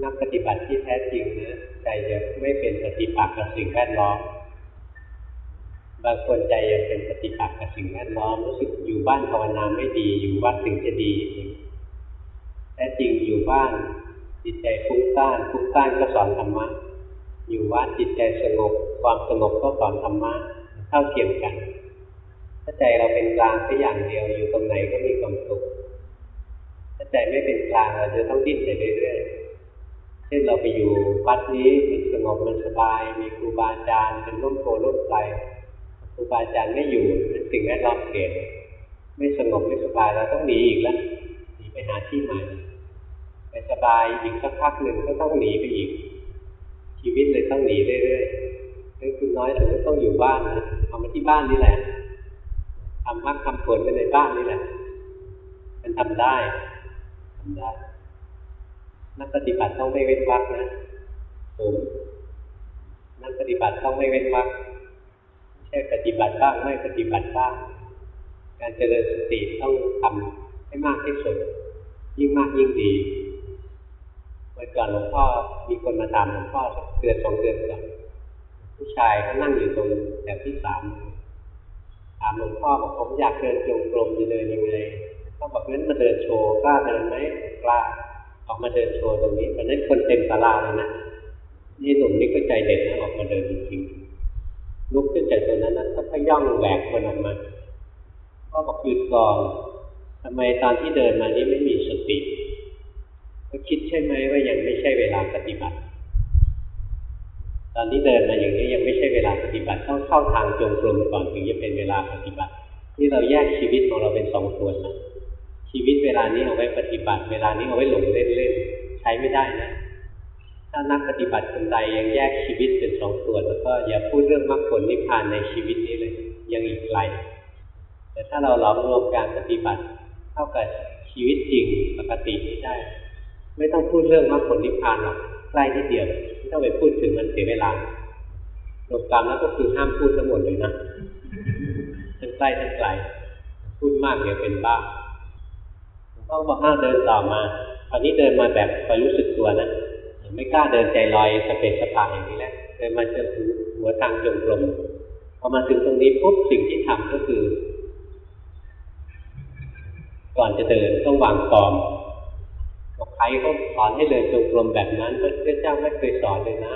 นักปฏิบัติที่แท้จริงนะใจจะไม่เป็นปฏิปักษ์กับสิ่งแวดล้อมบางคนใจยังเป็นปฏิปักษ์กับสิ่งแวดล้อมรู้สึกอยู่บ้านภาวนาไม่ดีอยู่วัดถึงจะดี แท้จริงอยู่บ้าน จิตใจฟุ้งซ่านฟุ้งซ่านก็สอนธรรมะ อยู่วัดจิตใจสงบ ความสงบก็สอนธรรมะเท่าเทียมกันถ้าใจเราเป็นกลางแค่อย่างเดียวอยู่ตรงไหนก็มีความสุขถ้าใจไม่เป็นกลางเราจะต้องดิ้นไปเรื่อยๆเช่นเราไปอยู่วัดนี้มันสงบมันสบาย มีครูบาอาจารย์เป็นร่มโพร่มไทรครูบาอาจารย์ไม่อยู่สิ่งแวดล้อมเปลี่ยนไม่สงบไม่สบายเราต้องหนีอีกแล้ว ไปหาที่ใหม่ไปสบายอีกสักพักหนึ่งก็ต้องหนีไปอีก ชีวิตเลยต้องหนีเรื่อยๆนั่นคือน้อยถึงต้องอยู่บ้านนะเอามาที่บ้านนี่แหละทำมรรคทำผลไปในบ้านนี่แหละ มันทำได้ทำได้ นักปฏิบัติต้องไม่เว้นวรรคนะผมนักปฏิบัติต้องไม่เว้นวรรคไม่ใช่ปฏิบัติบ้างไม่ปฏิบัติบ้าง การเจริญสติต้องทำให้มากที่สุด ยิ่งมากยิ่งดีเมื่อก่อนหลวงพ่อมีคนมาถามหลวงพ่อสักเดือนสองเดือนก่อนผู้ชายเขานั่งอยู่ตรงแถวที่สามถามหลวงพ่อบอกผมอยากเดินจงกรมจะเดินยังไงก็บอกงั้นมาเดินโชว์กล้าเดินไหมกล้าออกมาเดินโชว์ตรงนี้ตอนนั้นคนเต็มตลาดเลยนะนี่หนุ่มนี่ก็ใจเด็ดนะออกมาเดินจริงๆลุกขึ้นจากตรงนั้นนะก็ย่องแหวกคนออกมาพ่อบอกหยุดก่อน ทำไมตอนที่เดินมานี้ไม่มีสติก็คิดใช่ไหมว่ายังไม่ใช่เวลาปฏิบัติ ตอนนี้เดินมาอย่างนี้ยังไม่ใช่เวลาปฏิบัติต้องเข้าทางจงกรมก่อนถึงจะเป็นเวลาปฏิบัตินี่เราแยกชีวิตของเราเป็นสองส่วนนะชีวิตเวลานี้เอาไว้ปฏิบัติ เวลานี้เอาไว้หลงเล่นๆใช้ไม่ได้นะถ้านักปฏิบัติคนใดยังแยกชีวิตเป็นสองส่วนแล้วก็อย่าพูดเรื่องมรรคผลนิพพานในชีวิตนี้เลย ยังอีกไกลแต่ถ้าเราล้อมรวมการปฏิบัติ เท่ากับชีวิตจริงปกตินี้ได้ ไม่ต้องพูดเรื่องมรรคผลนิพพานหรอกใกล้ที่เดียวไม่ต้องไปพูดถึงมันเสียเวลารวมกรรมแล้วก็คือห้ามพูดทั้งหมดเลยนะทั้งใกล้ทั้งไกลพูดมากเดี๋ยวเป็นบ้าต้องบอกห้าเดินต่อมาตอนนี้เดินมาแบบคอยรู้สึกตัวนะไม่กล้าเดินใจลอยสเปซสปาอย่างนี้แหละเดินมาจนถึงหัวทางจงกรมพอมาถึงตรงนี้ปุ๊บสิ่งที่ทำก็คือ ก่อนจะเดินต้องวางฟอร์มบอกใครเขาสอนให้เดินจงกรมแบบนั้นพระพุทธเจ้าไม่เคยสอนเลยนะ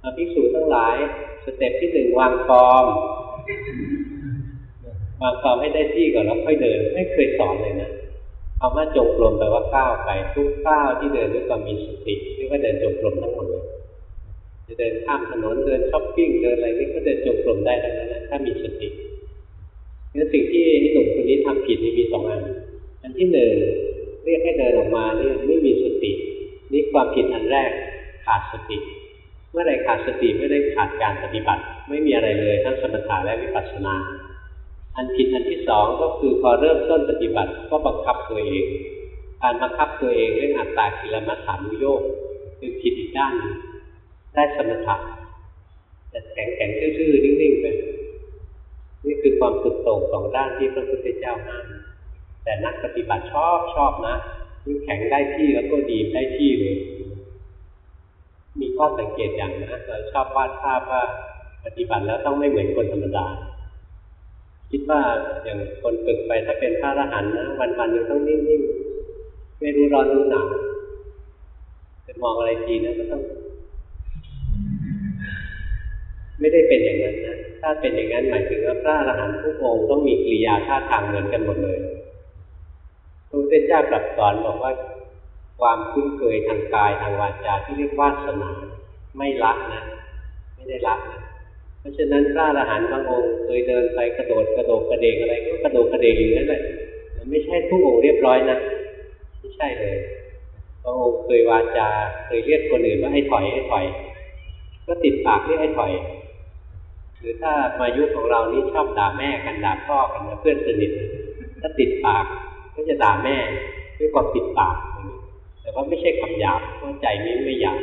เอ้าภิกษุทั้งหลาย step ที่หนึ่งวางฟอร์มวางฟอร์มให้ได้ที่ก่อนแล้วค่อยเดิน ไม่เคยสอนเลยนะคำว่าจงกรมแปลว่าก้าวไปทุกก้าวที่เดินด้วยความมีสติเรียกว่าเดินจงกรมทั้งหมดเลยจะเดินข้ามถนนเดินช้อปปิ้งเดินอะไรนี่ก็เดินจงกรมได้ทั้งนั้นถ้ามีสติงั้นสิ่งที่หนุ่มคนนี้ทำผิดนี่มีสองอัน อันที่หนึ่งเรียกให้เดินออกมาเนี่ยไม่มีสติ นี่ความผิดอันแรกขาดสติ เมื่อไรขาดสติเมื่อนั้นขาดการปฏิบัติ ไม่มีอะไรเลยทั้งสมถะและวิปัสสนา อันผิดอันที่สองก็คือพอเริ่มต้นปฏิบัติก็บังคับตัวเอง การบังคับตัวเองเรื่องอัตตากิลมัฏฐานุโยกคือผิดอีกด้านได้สมถะแต่แข็งแข็งชื่อๆนิ่งๆไปนี่คือความสุดโต่งสองด้านที่พระพุทธเจ้าห้าม แต่นักปฏิบัติชอบชอบนะยิ่งแข็งได้ที่แล้วก็ดีได้ที่เลยมีข้อสังเกตอย่างนะเราชอบวาดภาพว่าปฏิบัติแล้วต้องไม่เหมือนคนธรรมดา คิดว่าอย่างคนฝึกไปถ้าเป็นพระอรหันต์นะวันวันหนึ่งต้องนิ่งๆไม่รู้ร้อนรู้หนาวจะมองอะไรทีนะก็ต้อง ไม่ได้เป็นอย่างนั้นนะถ้าเป็นอย่างนั้นหมายถึงว่าพระอรหันต์ทุกองค์ต้องมีกิริยาท่าทางเหมือนกันหมดเลย ระพุทธเจ้าตรัสสอนบอกว่า ความคุ้นเคยทางกายทางวาจาที่เรียกวาสนาไม่ละนะ ไม่ได้ละนะเพราะฉะนั้นพระอรหันต์บางองค์เคยเดินไปกระโดดกระโดดกระเดกอะไรก็กระโดดกระเดกอยู่นั่นแหละไม่ใช่ทุกองค์เรียบร้อยนะไม่ใช่เลยบางองค์เคยวาจาเคยเรียกคนอื่นว่าให้ถอยให้ถอย ก็ติดปากเรียกให้ถอยหรือถ้ามายุของเรานี่ชอบด่าแม่กันด่าพ่อกันนะเพื่อนสนิทถ้าติดปาก ก็จะด่าแม่ด้วยความติดปากแต่ว่าไม่ใช่คำหยาบเพราะใจนี้ไม่หยาบ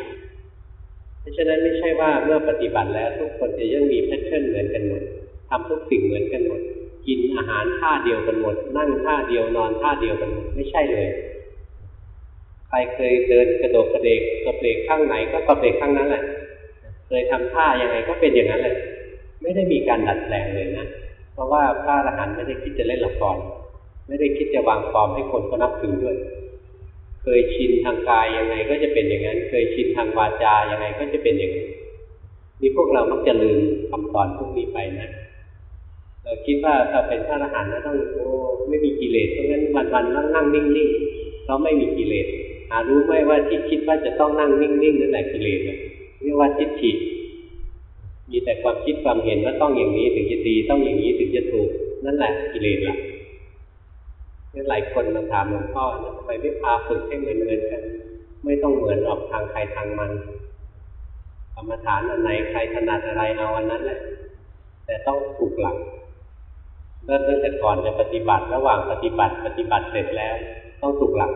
เพราะฉะนั้นไม่ใช่ว่าเมื่อปฏิบัติแล้วทุกคนจะยังมีแพทเทิร์นเหมือนกันหมดทำทุกสิ่งเหมือนกันหมด กินอาหารท่าเดียวกันหมด นั่งท่าเดียวนอนท่าเดียวกันหมดไม่ใช่เลยใครเคยเดินกระโดดกระเดกกระเบกข้างไหนก็กระเบกข้างนั้นแหละเคยทำท่ายังไงก็เป็นอย่างนั้นแหละไม่ได้มีการดัดแปลงเลยนะเพราะว่าพระอรหันต์ไม่ได้คิดจะเล่นละคร ไม่ได้คิดจะวางฟอร์มให้คนก็นับถือด้วย เคยชินทางกายยังไงก็จะเป็นอย่างนั้น เคยชินทางวาจายังไงก็จะเป็นอย่างนั้นี่พวกเรามักจะลืมคำสอนพวกนี้ไปนะเราคิดว่าถ้าเป็นพระอรหันต์นะต้องโอ้ไม่มีกิเลสเพราะงั้นวันๆนั่งนั่งนิ่งๆเราไม่มีกิเลสหารู้ไหมว่าที่คิดว่าจะต้องนั่งนิ่งๆนั่นแหละกิเลสเรียกว่าทิฏฐิมีแต่ความคิดความเห็นว่าต้องอย่างนี้ถึงจะดีต้องอย่างนี้ถึงจะถูกนั่นแหละกิเลสละนี่ หลายคนมาถามหลวงพ่อนะทำไมไม่พาฝึกให้เหมือนเหมือนกัน ไม่ต้องเหมือนออกทางใครทางมันกรรมฐานอันไหนใครถนัดอะไรเอาอันนั้นแหละ แต่ต้องถูกหลักเริ่มตั้งแต่ก่อนจะปฏิบัติระหว่างปฏิบัติปฏิบัติเสร็จแล้ว ต้องถูกหลัก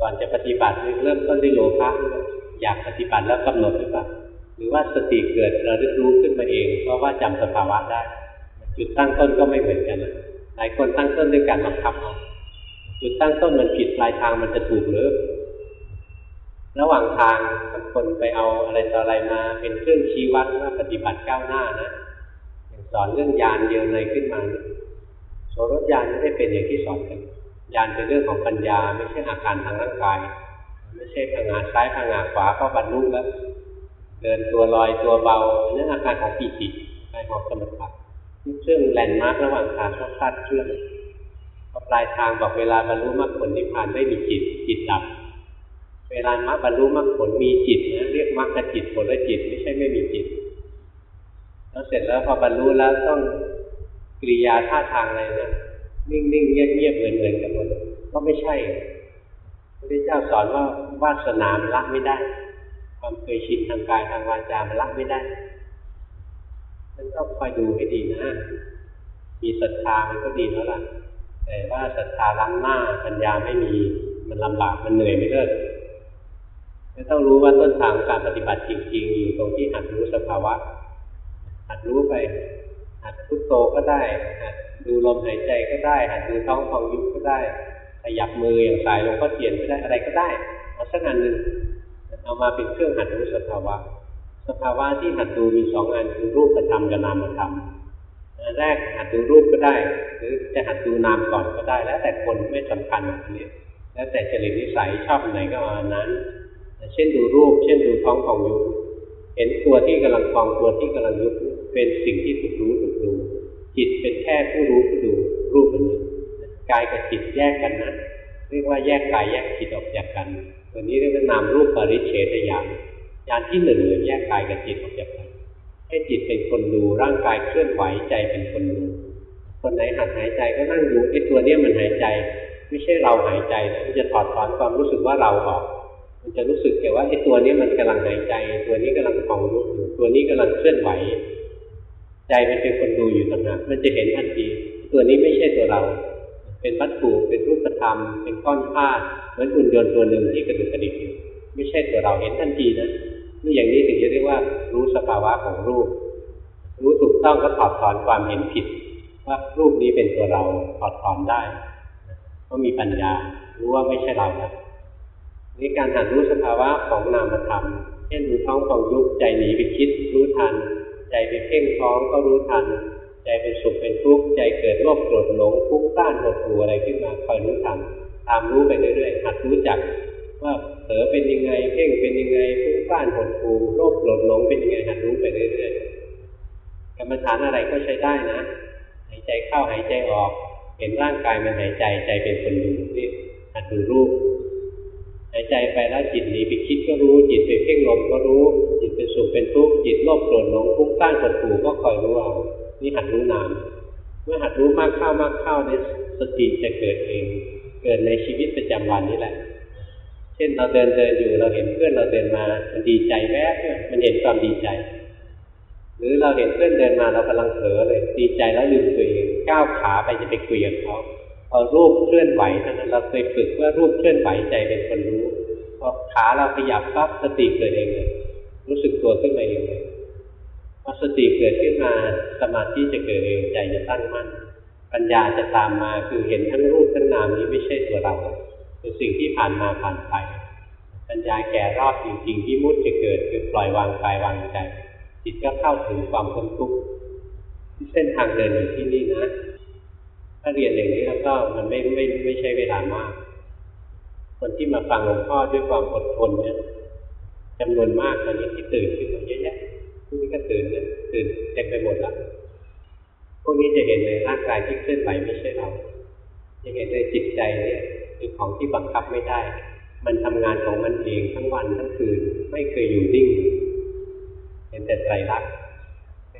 ก่อนจะปฏิบัติเริ่มต้นด้วยโลภะอยากปฏิบัติแล้วกำหนดหรือเปล่าหรือว่าสติเกิดระลึกรู้ขึ้นมาเอง เพราะว่าจำสภาวะได้ จุดตั้งต้นก็ไม่เหมือนกัน หลายคนตั้งต้นด้วยการบังคับเอาจุดตั้งต้นมันผิดปลายทางมันจะถูกหรือ ระหว่างทางบางคนไปเอาอะไรต่ออะไรมา เป็นเครื่องชี้วัดว่าปฏิบัติก้าวหน้านะอย่างสอนเรื่องญาณเนี่ยเลยขึ้นมาโสฬสญาณไม่ได้เป็นอย่างที่สอนกันญาณเป็นเรื่องของปัญญา ไม่ใช่อาการทางร่างกาย ไม่ใช่พังงาซ้ายพังงาขวาก็บรรลุแล้วเดินตัวลอยตัวเบานั่นอาการของปีติอาการของสมถะ เครื่อง landmark ระหว่างทางก็คลาดเคลื่อนพอปลายทางบอกเวลาบรรลุมรรคผลนิพพานไม่มีจิตจิตดับ เวลามรรคบรรลุมรรคผลมีจิตนะเรียกมรรคจิตผลจิตไม่ใช่ไม่มีจิตแล้วเสร็จแล้วพอบรรลุแล้วต้องกิริยาท่าทางอะไรนะนิ่งๆเงียบๆเหมือนๆกันหมดก็ไม่ใช่พระพุทธเจ้าสอนว่าวาสนามันละไม่ได้ ความเคยชินทางกายทางวาจามันละไม่ได้ มันต้องคอยดูให้ดีนะ มีศรัทธามันก็ดีแล้วล่ะ แต่ว่าศรัทธาล้ำหน้าปัญญาไม่มีมันลำบากมันเหนื่อยไม่เลิกไม่ต้องรู้ว่าต้นทางการปฏิบัติจริงๆอยู่ตรงที่หัดรู้สภาวะ หัดรู้ไป หัดพุทโธก็ได้ หัดดูลมหายใจก็ได้ หัดดูท้องฟองยุบก็ได้ ขยับมืออย่างสายลงก็เทียนก็ได้อะไรก็ได้เอาสักอันหนึ่งเอามาเป็นเครื่องหัดรู้สภาวะ สภาวะที่หัดดูมีสองอันคือรูปธรรมกับนามธรรมอันแรกหัดดูรูปก็ได้ หรือจะหัดดูนามก่อนก็ได้ แล้วแต่คนไม่สำคัญอันนี้แล้วแต่จริตนิสัยชอบไหนก็เอาอันนั้น เช่นดูรูป เช่นดูท้องของยุบเห็นตัวที่กำลังฟองตัวที่กำลังยุบเป็นสิ่งที่ถูกรู้ถูกดู จิตเป็นแค่ผู้รู้ผู้ดูรูปอันนี้กายกับจิตแยกกันนะเรียกว่าแยกกายแยกจิตออกจากกัน ตัวนี้เรียกว่านามรูปปริเฉทญาณ ญาณที่หนึ่งแยกกายกับจิตออกจากกันให้จิตเป็นคนดูร่างกายเคลื่อนไหวใจเป็นคนดู คนไหนหัดหายใจก็นั่งดูไอ้ตัวเนี้ยมันหายใจ ไม่ใช่เราหายใจนะมันจะถอดถอนความรู้สึกว่าเราออกมันจะรู้สึกแค่ว่าไอ้ตัวนี้มันกำลังหายใจ ตัวนี้กำลังฟองยุบอยู่ตัวนี้กำลังเคลื่อนไหว ใจมันเป็นคนดูอยู่ต่างหากมันจะเห็นทันทีตัวนี้ไม่ใช่ตัวเรา เป็นวัตถุเป็นรูปธรรม เป็นก้อนผ้าเหมือนอุ่นยนต์ตัวหนึ่งที่กระดุกกระดิกอยู่ ไม่ใช่ตัวเราเห็นทันทีนะนี่อย่างนี้ถึงจะเรียกว่ารู้สภาวะของรูป รู้ถูกต้องก็ถอดถอนความเห็นผิด ว่ารูปนี้เป็นตัวเราถอดถอนได้ก็มีปัญญารู้ว่าไม่ใช่เราแล้วนี่การหัดรู้สภาวะของนามธรรมเช่นดูท้องของยุบใจหนีไปคิด รู้ทัน ใจไปเพ่งท้องก็รู้ทัน ใจเป็นสุขเป็นทุกข์ใจเกิดโลภโกรธหลงฟุ้งซ่านหดหู่อะไรขึ้นมาคอยรู้ทันตามรู้ไปเรื่อยๆหัดรู้จัก ว่าเผลอเป็นยังไงเพ่งเป็นยังไงฟุ้งซ่านหดหู่โลภโกรธหลงเป็นยังไงหัดรู้ไปเรื่อยๆกรรมฐานอะไรก็ใช้ได้นะ หายใจเข้าหายใจออก เห็นร่างกายมันหายใจใจเป็นคนดูนี่หัดดูรูปหายใจไปแล้วจิตหนีไปคิดก็รู้ จิตไปเพ่งลมก็รู้ จิตเป็นสุขเป็นทุกข์จิตโลภโกรธหลงฟุ้งซ่านหดหู่ก็คอยรู้เอานี่หัดรู้นามเมื่อหัดรู้มากเข้ามากเข้าเนี่ยสติจะเกิดเอง เกิดในชีวิตประจำวันนี่แหละ เช่นเราเดินเดินอยู่เราเห็นเพื่อนเราเดินมามันดีใจแวบมันเห็นความดีใจ หรือเราเห็นเพื่อนเดินมาเรากำลังเผลอเลยดีใจแล้วลืมตัวเองก้าวขาไปจะไปคุยกับเขาพอรูปเคลื่อนไหวเท่านั้นเราเคยฝึกว่ารูปเคลื่อนไหวใจเป็นคนรู้พอขาเราขยับปั๊บสติเกิดเองเลยรู้สึกตัวขึ้นมาเองเลยพอสติเกิดขึ้นมาสมาธิจะเกิดเองใจจะตั้งมั่น ปัญญาจะตามมาคือเห็นทั้งรูปทั้งนามนี้ไม่ใช่ตัวเรา เป็นสิ่งที่ผ่านมาผ่านไปปัญญาแก่รอบจริงๆที่มุดจะเกิดคือปล่อยวางกายวางใจจิตก็เข้าถึงความพ้นทุกข์เส้นทางเดินอยู่ที่นี่นะถ้าเรียนอย่างนี้แล้วก็มันไม่ไม่ไม่ใช่เวลามาก คนที่มาฟังหลวงพ่อด้วยความอดทนเนี่ยจำนวนมากตอนนี้ที่ตื่นขึ้นมาเยอะแยะพวกนี้ก็ตื่นเนี่ยตื่นเต็มไปหมดละพวกนี้จะเห็นเลยร่างกายที่เคลื่อนไหวไม่ใช่เราจะเห็นเลยจิตใจเนี่ย เป็นของที่บังคับไม่ได้ มันทำงานของมันเองทั้งวันทั้งคืนไม่เคยอยู่นิ่งเห็นแต่ใจรัก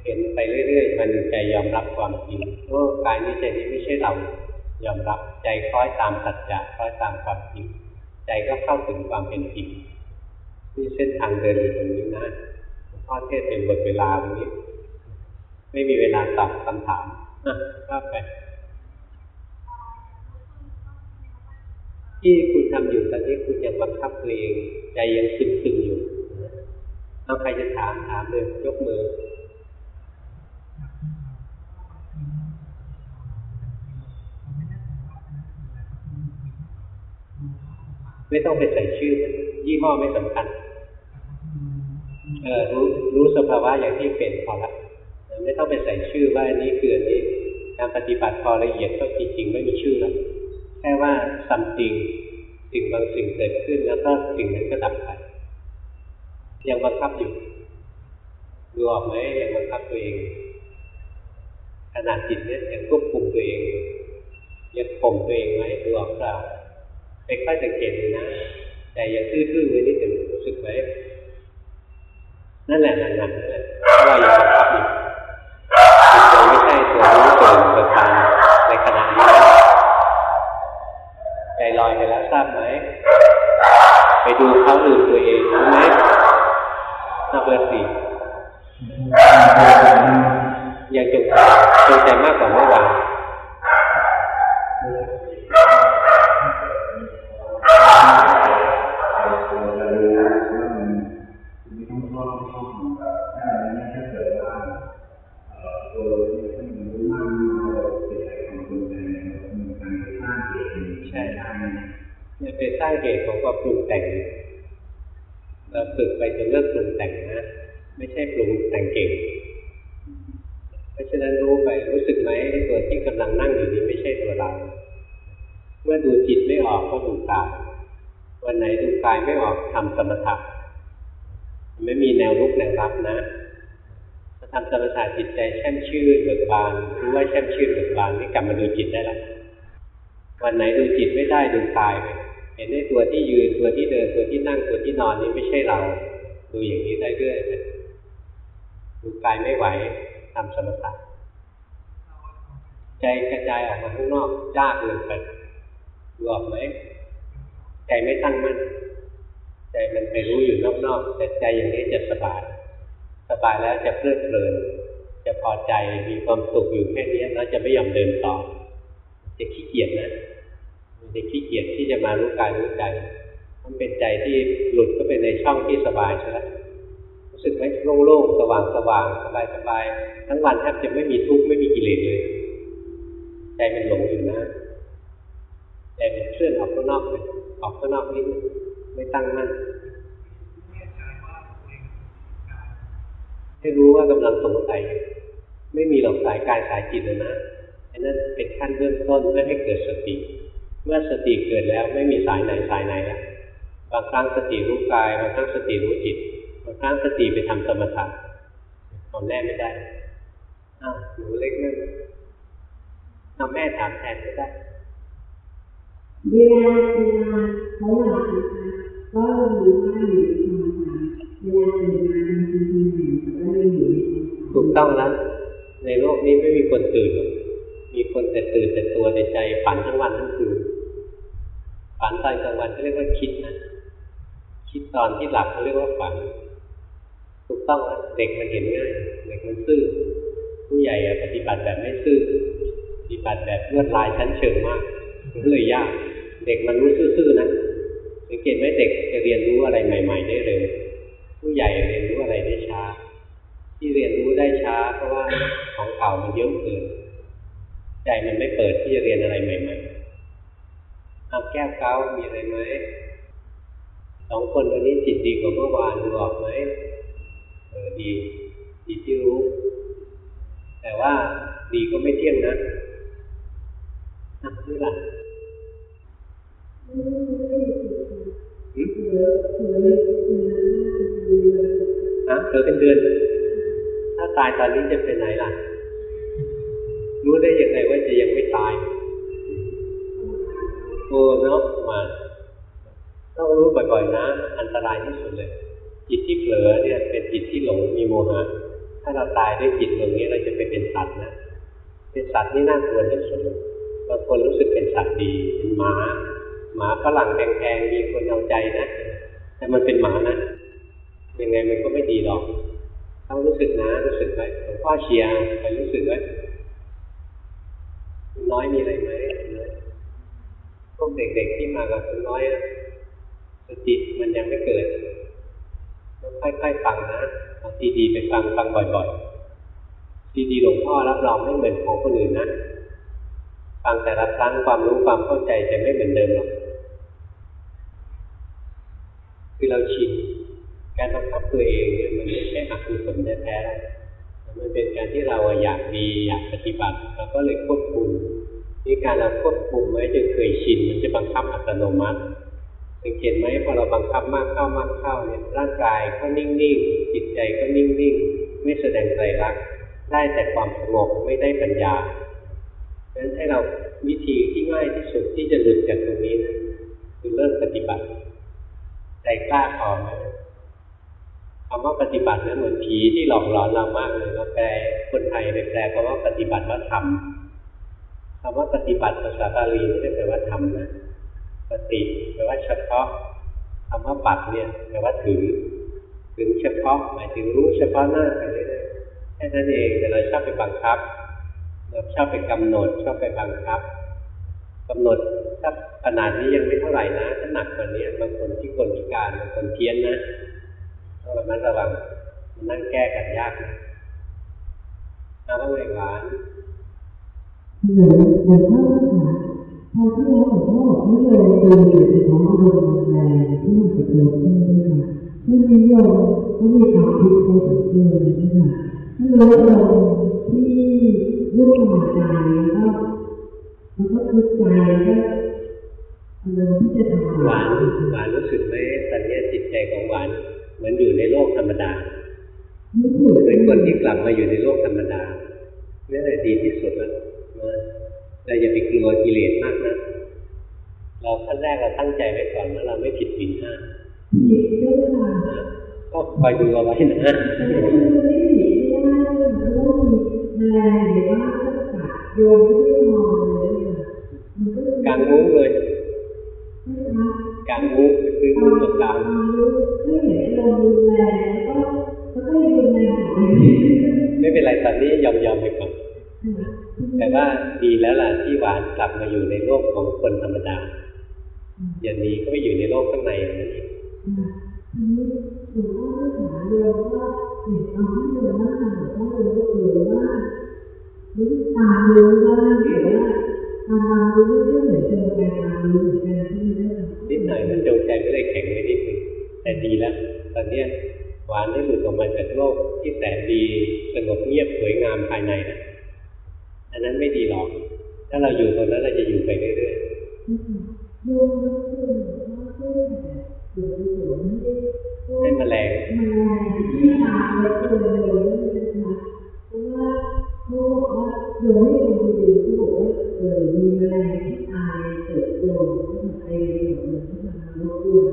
เห็นไปเรื่อยๆ มันใจยอมรับความจริงว่ากายนี้ใจนี้ไม่ใช่เรา ยอมรับใจคล้อยตามสัจจะคล้อยตามความจริง ใจก็เข้าถึงความเป็นจริงนี่เส้นทางเดินอยู่ตรงนี้นะพ่อเทศเป็นบทเวลาตรงนี้ ไม่มีเวลาตอบคำถามนะก็ไป ที่คุณทำอยู่ตอนนี้คุณยังบังคับตัวเอง ใจยังซึมๆอยู่เอาใครจะถามถามเลยยกมือไม่ต้องไปใส่ชื่อ ยี่ห้อไม่สำคัญเออรู้รู้สภาวะอย่างที่เป็นพอละไม่ต้องไปใส่ชื่อว่าอันนี้คืออันนี้การปฏิบัติพอละเอียดก็จริงๆไม่มีชื่อแล้ว แค่ว่าสัมติงสิ่งบางสิ่งเกิดขึ้นแล้วก็สิ่งนั้นก็ดับไป ยังบังคับอยู่ดูออกไหมยังบังคับตัวเองขนาดจิตเนี่ยยังควบคุมตัวเองยังข่มตัวเองไว้ดูออกเปล่าไปค่อยสังเกตดูนะ แต่ย่าทื่อๆไว้นิดหนึ่งรู้สึกไหมนั่นแหละนั่นแหละนั่นแหละเพราะเรายังบังคับ ลอยไปแล้วทราบไหมไปดูเขาลืมตัวเองรู้ไหมหน้าเบอร์สี่ยังจงใจจงใจมากกว่าเมื่อวาน ปรุงแต่งเราฝึกไปจนเลิกปรุงแต่งนะ ไม่ใช่ปรุงแต่งเก่ง เพราะฉะนั้นรู้ไปรู้สึกไหมตัวที่กำลังนั่งอยู่นี้ไม่ใช่ตัวเรา เมื่อดูจิตไม่ออกก็ดูกายวันไหนดูกายไม่ออกทำสมถะไม่มีแนวรุกแนวรับนะถ้าทำสมถะจิตใจแช่มชื่นเบิกบานรู้ว่าแช่มชื่นเบิกบานนี่กลับมาดูจิตได้ละวันไหนดูจิตไม่ได้ดูกายไป ห็นได้ตัวที่ยืนตัวที่เดินตัวที่นั่งตัวที่นอนนี่ไม่ใช่เรา ดูอย่างนี้ได้เรื่อยดูกายไม่ไหวทำสมถะใจกระจายออกมาข้างนอกยากเลยไปดูออกไหมใจไม่ตั้งมั่นใจมันไปรู้อยู่นอกๆแต่ใจอย่างนี้จะสบายสบายแล้วจะเพลิดเพลินจะพอใจมีความสุขอยู่แค่นี้แล้วจะไม่ยอมเดินต่อจะขี้เกียจนะ มันจะขี้เกียจที่จะมารู้กายรู้ใจ มันเป็นใจที่หลุดก็เป็นในช่องที่สบายใช่ไหมรู้สึกไหมโล่งๆสว่างสว่างสบายสบายทั้งวันแทบจะไม่มีทุกข์ไม่มีกิเลสเลย ใจมันหลงอยู่นะใจมันเคลื่อนออกข้างนอกเลยออกข้างนอกนิดนึงไม่ตั้งมั่นให้รู้ว่ากำลังสงสัยไม่มีหลอกสายกายสายจิตเลยนะอันนั้นเป็นขั้นเบื้องต้นเพื่อให้เกิดสติ เมื่อสติเกิดแล้วไม่มีสายไหนสายไหนแล้วบางครั้งสติรู้กายบางครั้งสติรู้จิตบางครั้งสติไปทำสมถะตอนแน่ไม่ได้อ้าวหนูเล็กนั่นทำแม่ถามแทนไม่ได้เวลาเวลาเขาหลับนะคะก็รู้ว่าอยู่ในความฝันเวลาตื่นมาบางทีทีหนึ่งก็ยังอยู่ในความฝันถูกต้องแล้วในโลกนี้ไม่มีคนตื่นหรอกมีคนแต่ตื่นแต่ตัวในใจฝันทั้งวันทั้งคืน ฝันตอนกลางวันก็เรียกว่าคิดนะคิดตอนที่หลับเขาเรียกว่าฝัน ถูกต้องเด็กมันเห็นง่ายเด็กมันซื่อผู้ใหญ่ปฏิบัติแบบไม่ซื่อปฏิบัติแบบลวดลายชั้นเชิงมากมันเลยยาก เด็กมันรู้ซื่อๆนะสังเกตไหมเด็กจะเรียนรู้อะไรใหม่ ๆ ได้เร็วผู้ใหญ่เรียนรู้อะไรได้ช้า ที่เรียนรู้ได้ช้า เพราะว่าของเก่ามันเยอะเกินใจมันไม่เปิดที่จะเรียนอะไรใหม่ๆ เอาแก้วเก้ามีอะไรไหมสองคนวันนี้จิตดีกว่าเมื่อวานดูออกไหมเออดี ดีที่รู้ แต่ว่าดีก็ไม่เที่ยงนะอะนี่ล่ะไม่ได้ไม่ได้อยู่ะหึเผลอเผลอเลยนานมากคือเลยอะเธอเป็นเดือน ถ้าตายตอนนี้จะเป็นไหนล่ะ รู้ได้ยังไงว่าจะยังไม่ตาย โอ้เนาะมาต้องรู้บ่อยๆนะ อันตรายที่สุดเลย จิตที่เผลอเนี่ยเป็นจิตที่หลงมีโมหะถ้าเราตายด้วยจิตตรงนี้เราจะไปเป็นสัตว์นะเป็นสัตว์นี่น่ากลัวที่สุดบางคนรู้สึกเป็นสัตว์ดีเป็นหมาหมาฝรั่งแพงๆมีคนเอาใจนะ แต่มันเป็นหมานะยังไงมันก็ไม่ดีหรอก ต้องรู้สึกนะ รู้สึกไว้หลวงพ่อเชียร์ไปรู้สึกไว้น้อยมีอะไรไหม วกเด็กๆที่มากับคุณน้อยอะสติมันยังไม่เกิดต้องค่อยๆฟังนะเอาซีดีไปฟังฟังบ่อยๆซีดีหลวงพ่อรับรองไม่เหมือนของคนอื่นนะฟังแต่ละครั้งความรู้ความเข้าใจจะไม่เหมือนเดิมหรอกคือเราชินการบังคับตัวเองเนี่ยมันไม่ใช่อกุศลแท้ๆมันเป็นการที่เราอยากดีอยากปฏิบัติเราก็เลยควบคุม นี่การเราควบคุมไว้จนเคยชินมันจะบังคับอัตโนมัติสังเกตไหมพอเราบังคับมากเข้ามากเข้าเนี่ยร่างกายก็นิ่งๆจิตใจก็นิ่งๆไม่แสดงใจรัก ได้แต่ความสงบไม่ได้ปัญญาดังนั้นให้เราวิธีที่ง่ายที่สุดที่จะหลุดจากตรงนี้นะคือเริ่มปฏิบัติใจกล้าพอไหมคำว่าปฏิบัตินั้นเหมือนผีที่หลอกหลอนเรามากเลยเราแปลคนไทยไปแปลคำว่าปฏิบัติว่าทำ คำว่าปฏิบัติภาษาบาลีไม่ได้แปลว่าทำนะ ปฏิแปลว่าเฉพาะคำว่าปัดเนี่ยแปลว่าถือ ถึงเฉพาะหมายถึงรู้เฉพาะหน้าไปเรื่อยแค่นั้นเองแต่เราชอบไปบังคับ เราชอบไปกำหนดชอบไปบังคับกำหนดถ้าขนาดนี้ยังไม่เท่าไหร่นะถ้าหนักกว่านี้บางคนที่คนพิการบางคนเพี้ยนนะต้องระมัดระวังมันนั่งแก้กันยากนะเอาว่าไงหวาน เหมือนเหมือนพ่อค่ะพอที่แล้วหลวงพ่อบอกให้เลยดูอยู่ในท้องอารมณ์แรงที่มันจะเกิดขึ้นด้วยค่ะช่วงนี้โยมก็มีความคิดพอสมควรนะคะถ้ารู้อารมณ์ที่วุ่นวายใจแล้วก็แล้วก็ทุกข์ใจแล้วก็อารมณ์ที่จะทำหวานหวานรู้สึกไหมตอนนี้จิตใจของหวานเหมือนอยู่ในโลกธรรมดารู้สึกเป็นคนที่กลับมาอยู่ในโลกธรรมดานี่แหละดีที่สุดแล้ว นะเราอย่าไปกลัวกิเลสมากนะเราขั้นแรกเราตั้งใจไว้ก่อนว่าเราไม่ผิดศีลห้าผิดด้วยค่ะนะก็คอยดูเอาไว้นะแต่คือไม่ผิดไม่ได้เพราะว่ามีแมลงหรือว่าพวกสัตว์โยมไม่ได้นอนเลยค่ะมันก็เลยกางมุ้งเลยนะคะกางมุ้งคือความุ้งมตัวกลางรู้ไม่เห็นอารมณ์รุนแรงแล้วก็แล้วก็รุนแรงต่อไปไม่เป็นไรตอนนี้ยอมยอมๆไปก่อน แต่ว่าดีแล้วล่ะที่หวานกลับมาอยู่ในโลกของคนธรรมดา อย่าหนีก็ไปอยู่ในโลกข้างในนั่นเองทีนี้หลวงพ่อถามโยมว่าเห็นตอนที่โยมนั่งหลวงพ่อรู้เออว่ารู้ตามรู้บ้างหรือว่าตามตามรู้ไม่ได้เหมือนเจอการตามรู้เหมือนกันที่ไม่ได้นิดหน่อยมันจงใจไม่ได้แข็งไว้นิดนึงแต่ดีแล้วตอนเนี้ยหวานได้หลุดออกมาจากโลกที่แสนดีสงบเงียบสวยงามภายในนะ อันนั้นไม่ดีหรอก ถ้าเราอยู่ตรงนั้นเราจะอยู่ไปเรื่อยโยมรู้สึกว่าเพื่อนหรือหลวงไม่ได้ๆให้แมลงมันแรงที่ตามแล้วตัวเลยนะคะเพราะว่าเขาบอกว่าโยมให้คนดูเขาบอกว่าเออมีแมลงที่ตายเกิดโยมก็แบบไปหมดเลยที่ทำรบกวน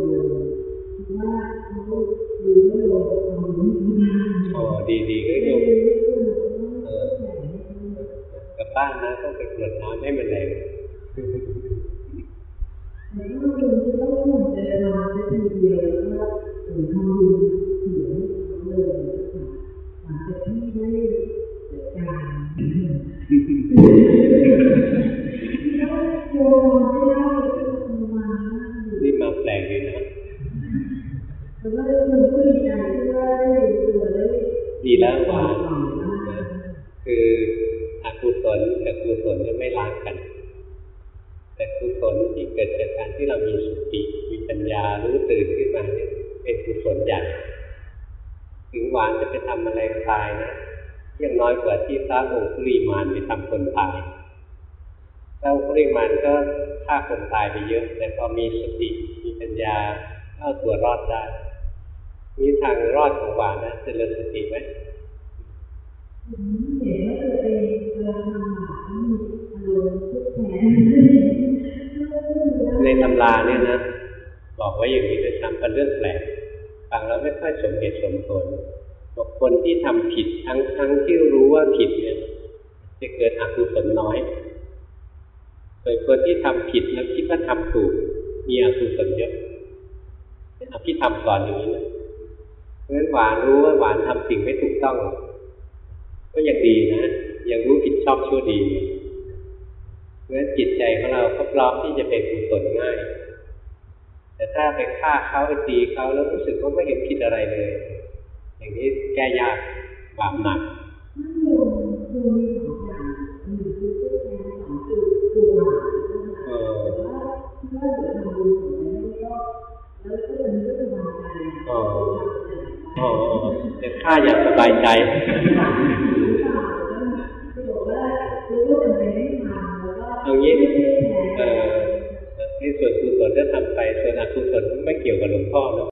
บ้านนะต้องไปกรวดน้ำให้มันแรง เพราะฉะนั้นหวานรู้ว่าหวานทำสิ่งไม่ถูกต้องก็ยังดีนะ ยังรู้ผิดชอบชั่วดี เพราะฉะนั้นจิตใจของเราก็พร้อมที่จะเป็นกุศลง่าย แต่ถ้าไปฆ่าเขาไปตีเขาแล้วรู้สึกว่าไม่เห็นผิดอะไรเลย อย่างนี้แก้ยากบาปหนักถ้าโยมโยมมีสองอ โอ้เดี๋ข้าอยากสบายใจเอางี้เออในส่วนกุศลจะทำไป ส่วนอกุศลไม่เกี่ยวกับหลวงพ่อหรอก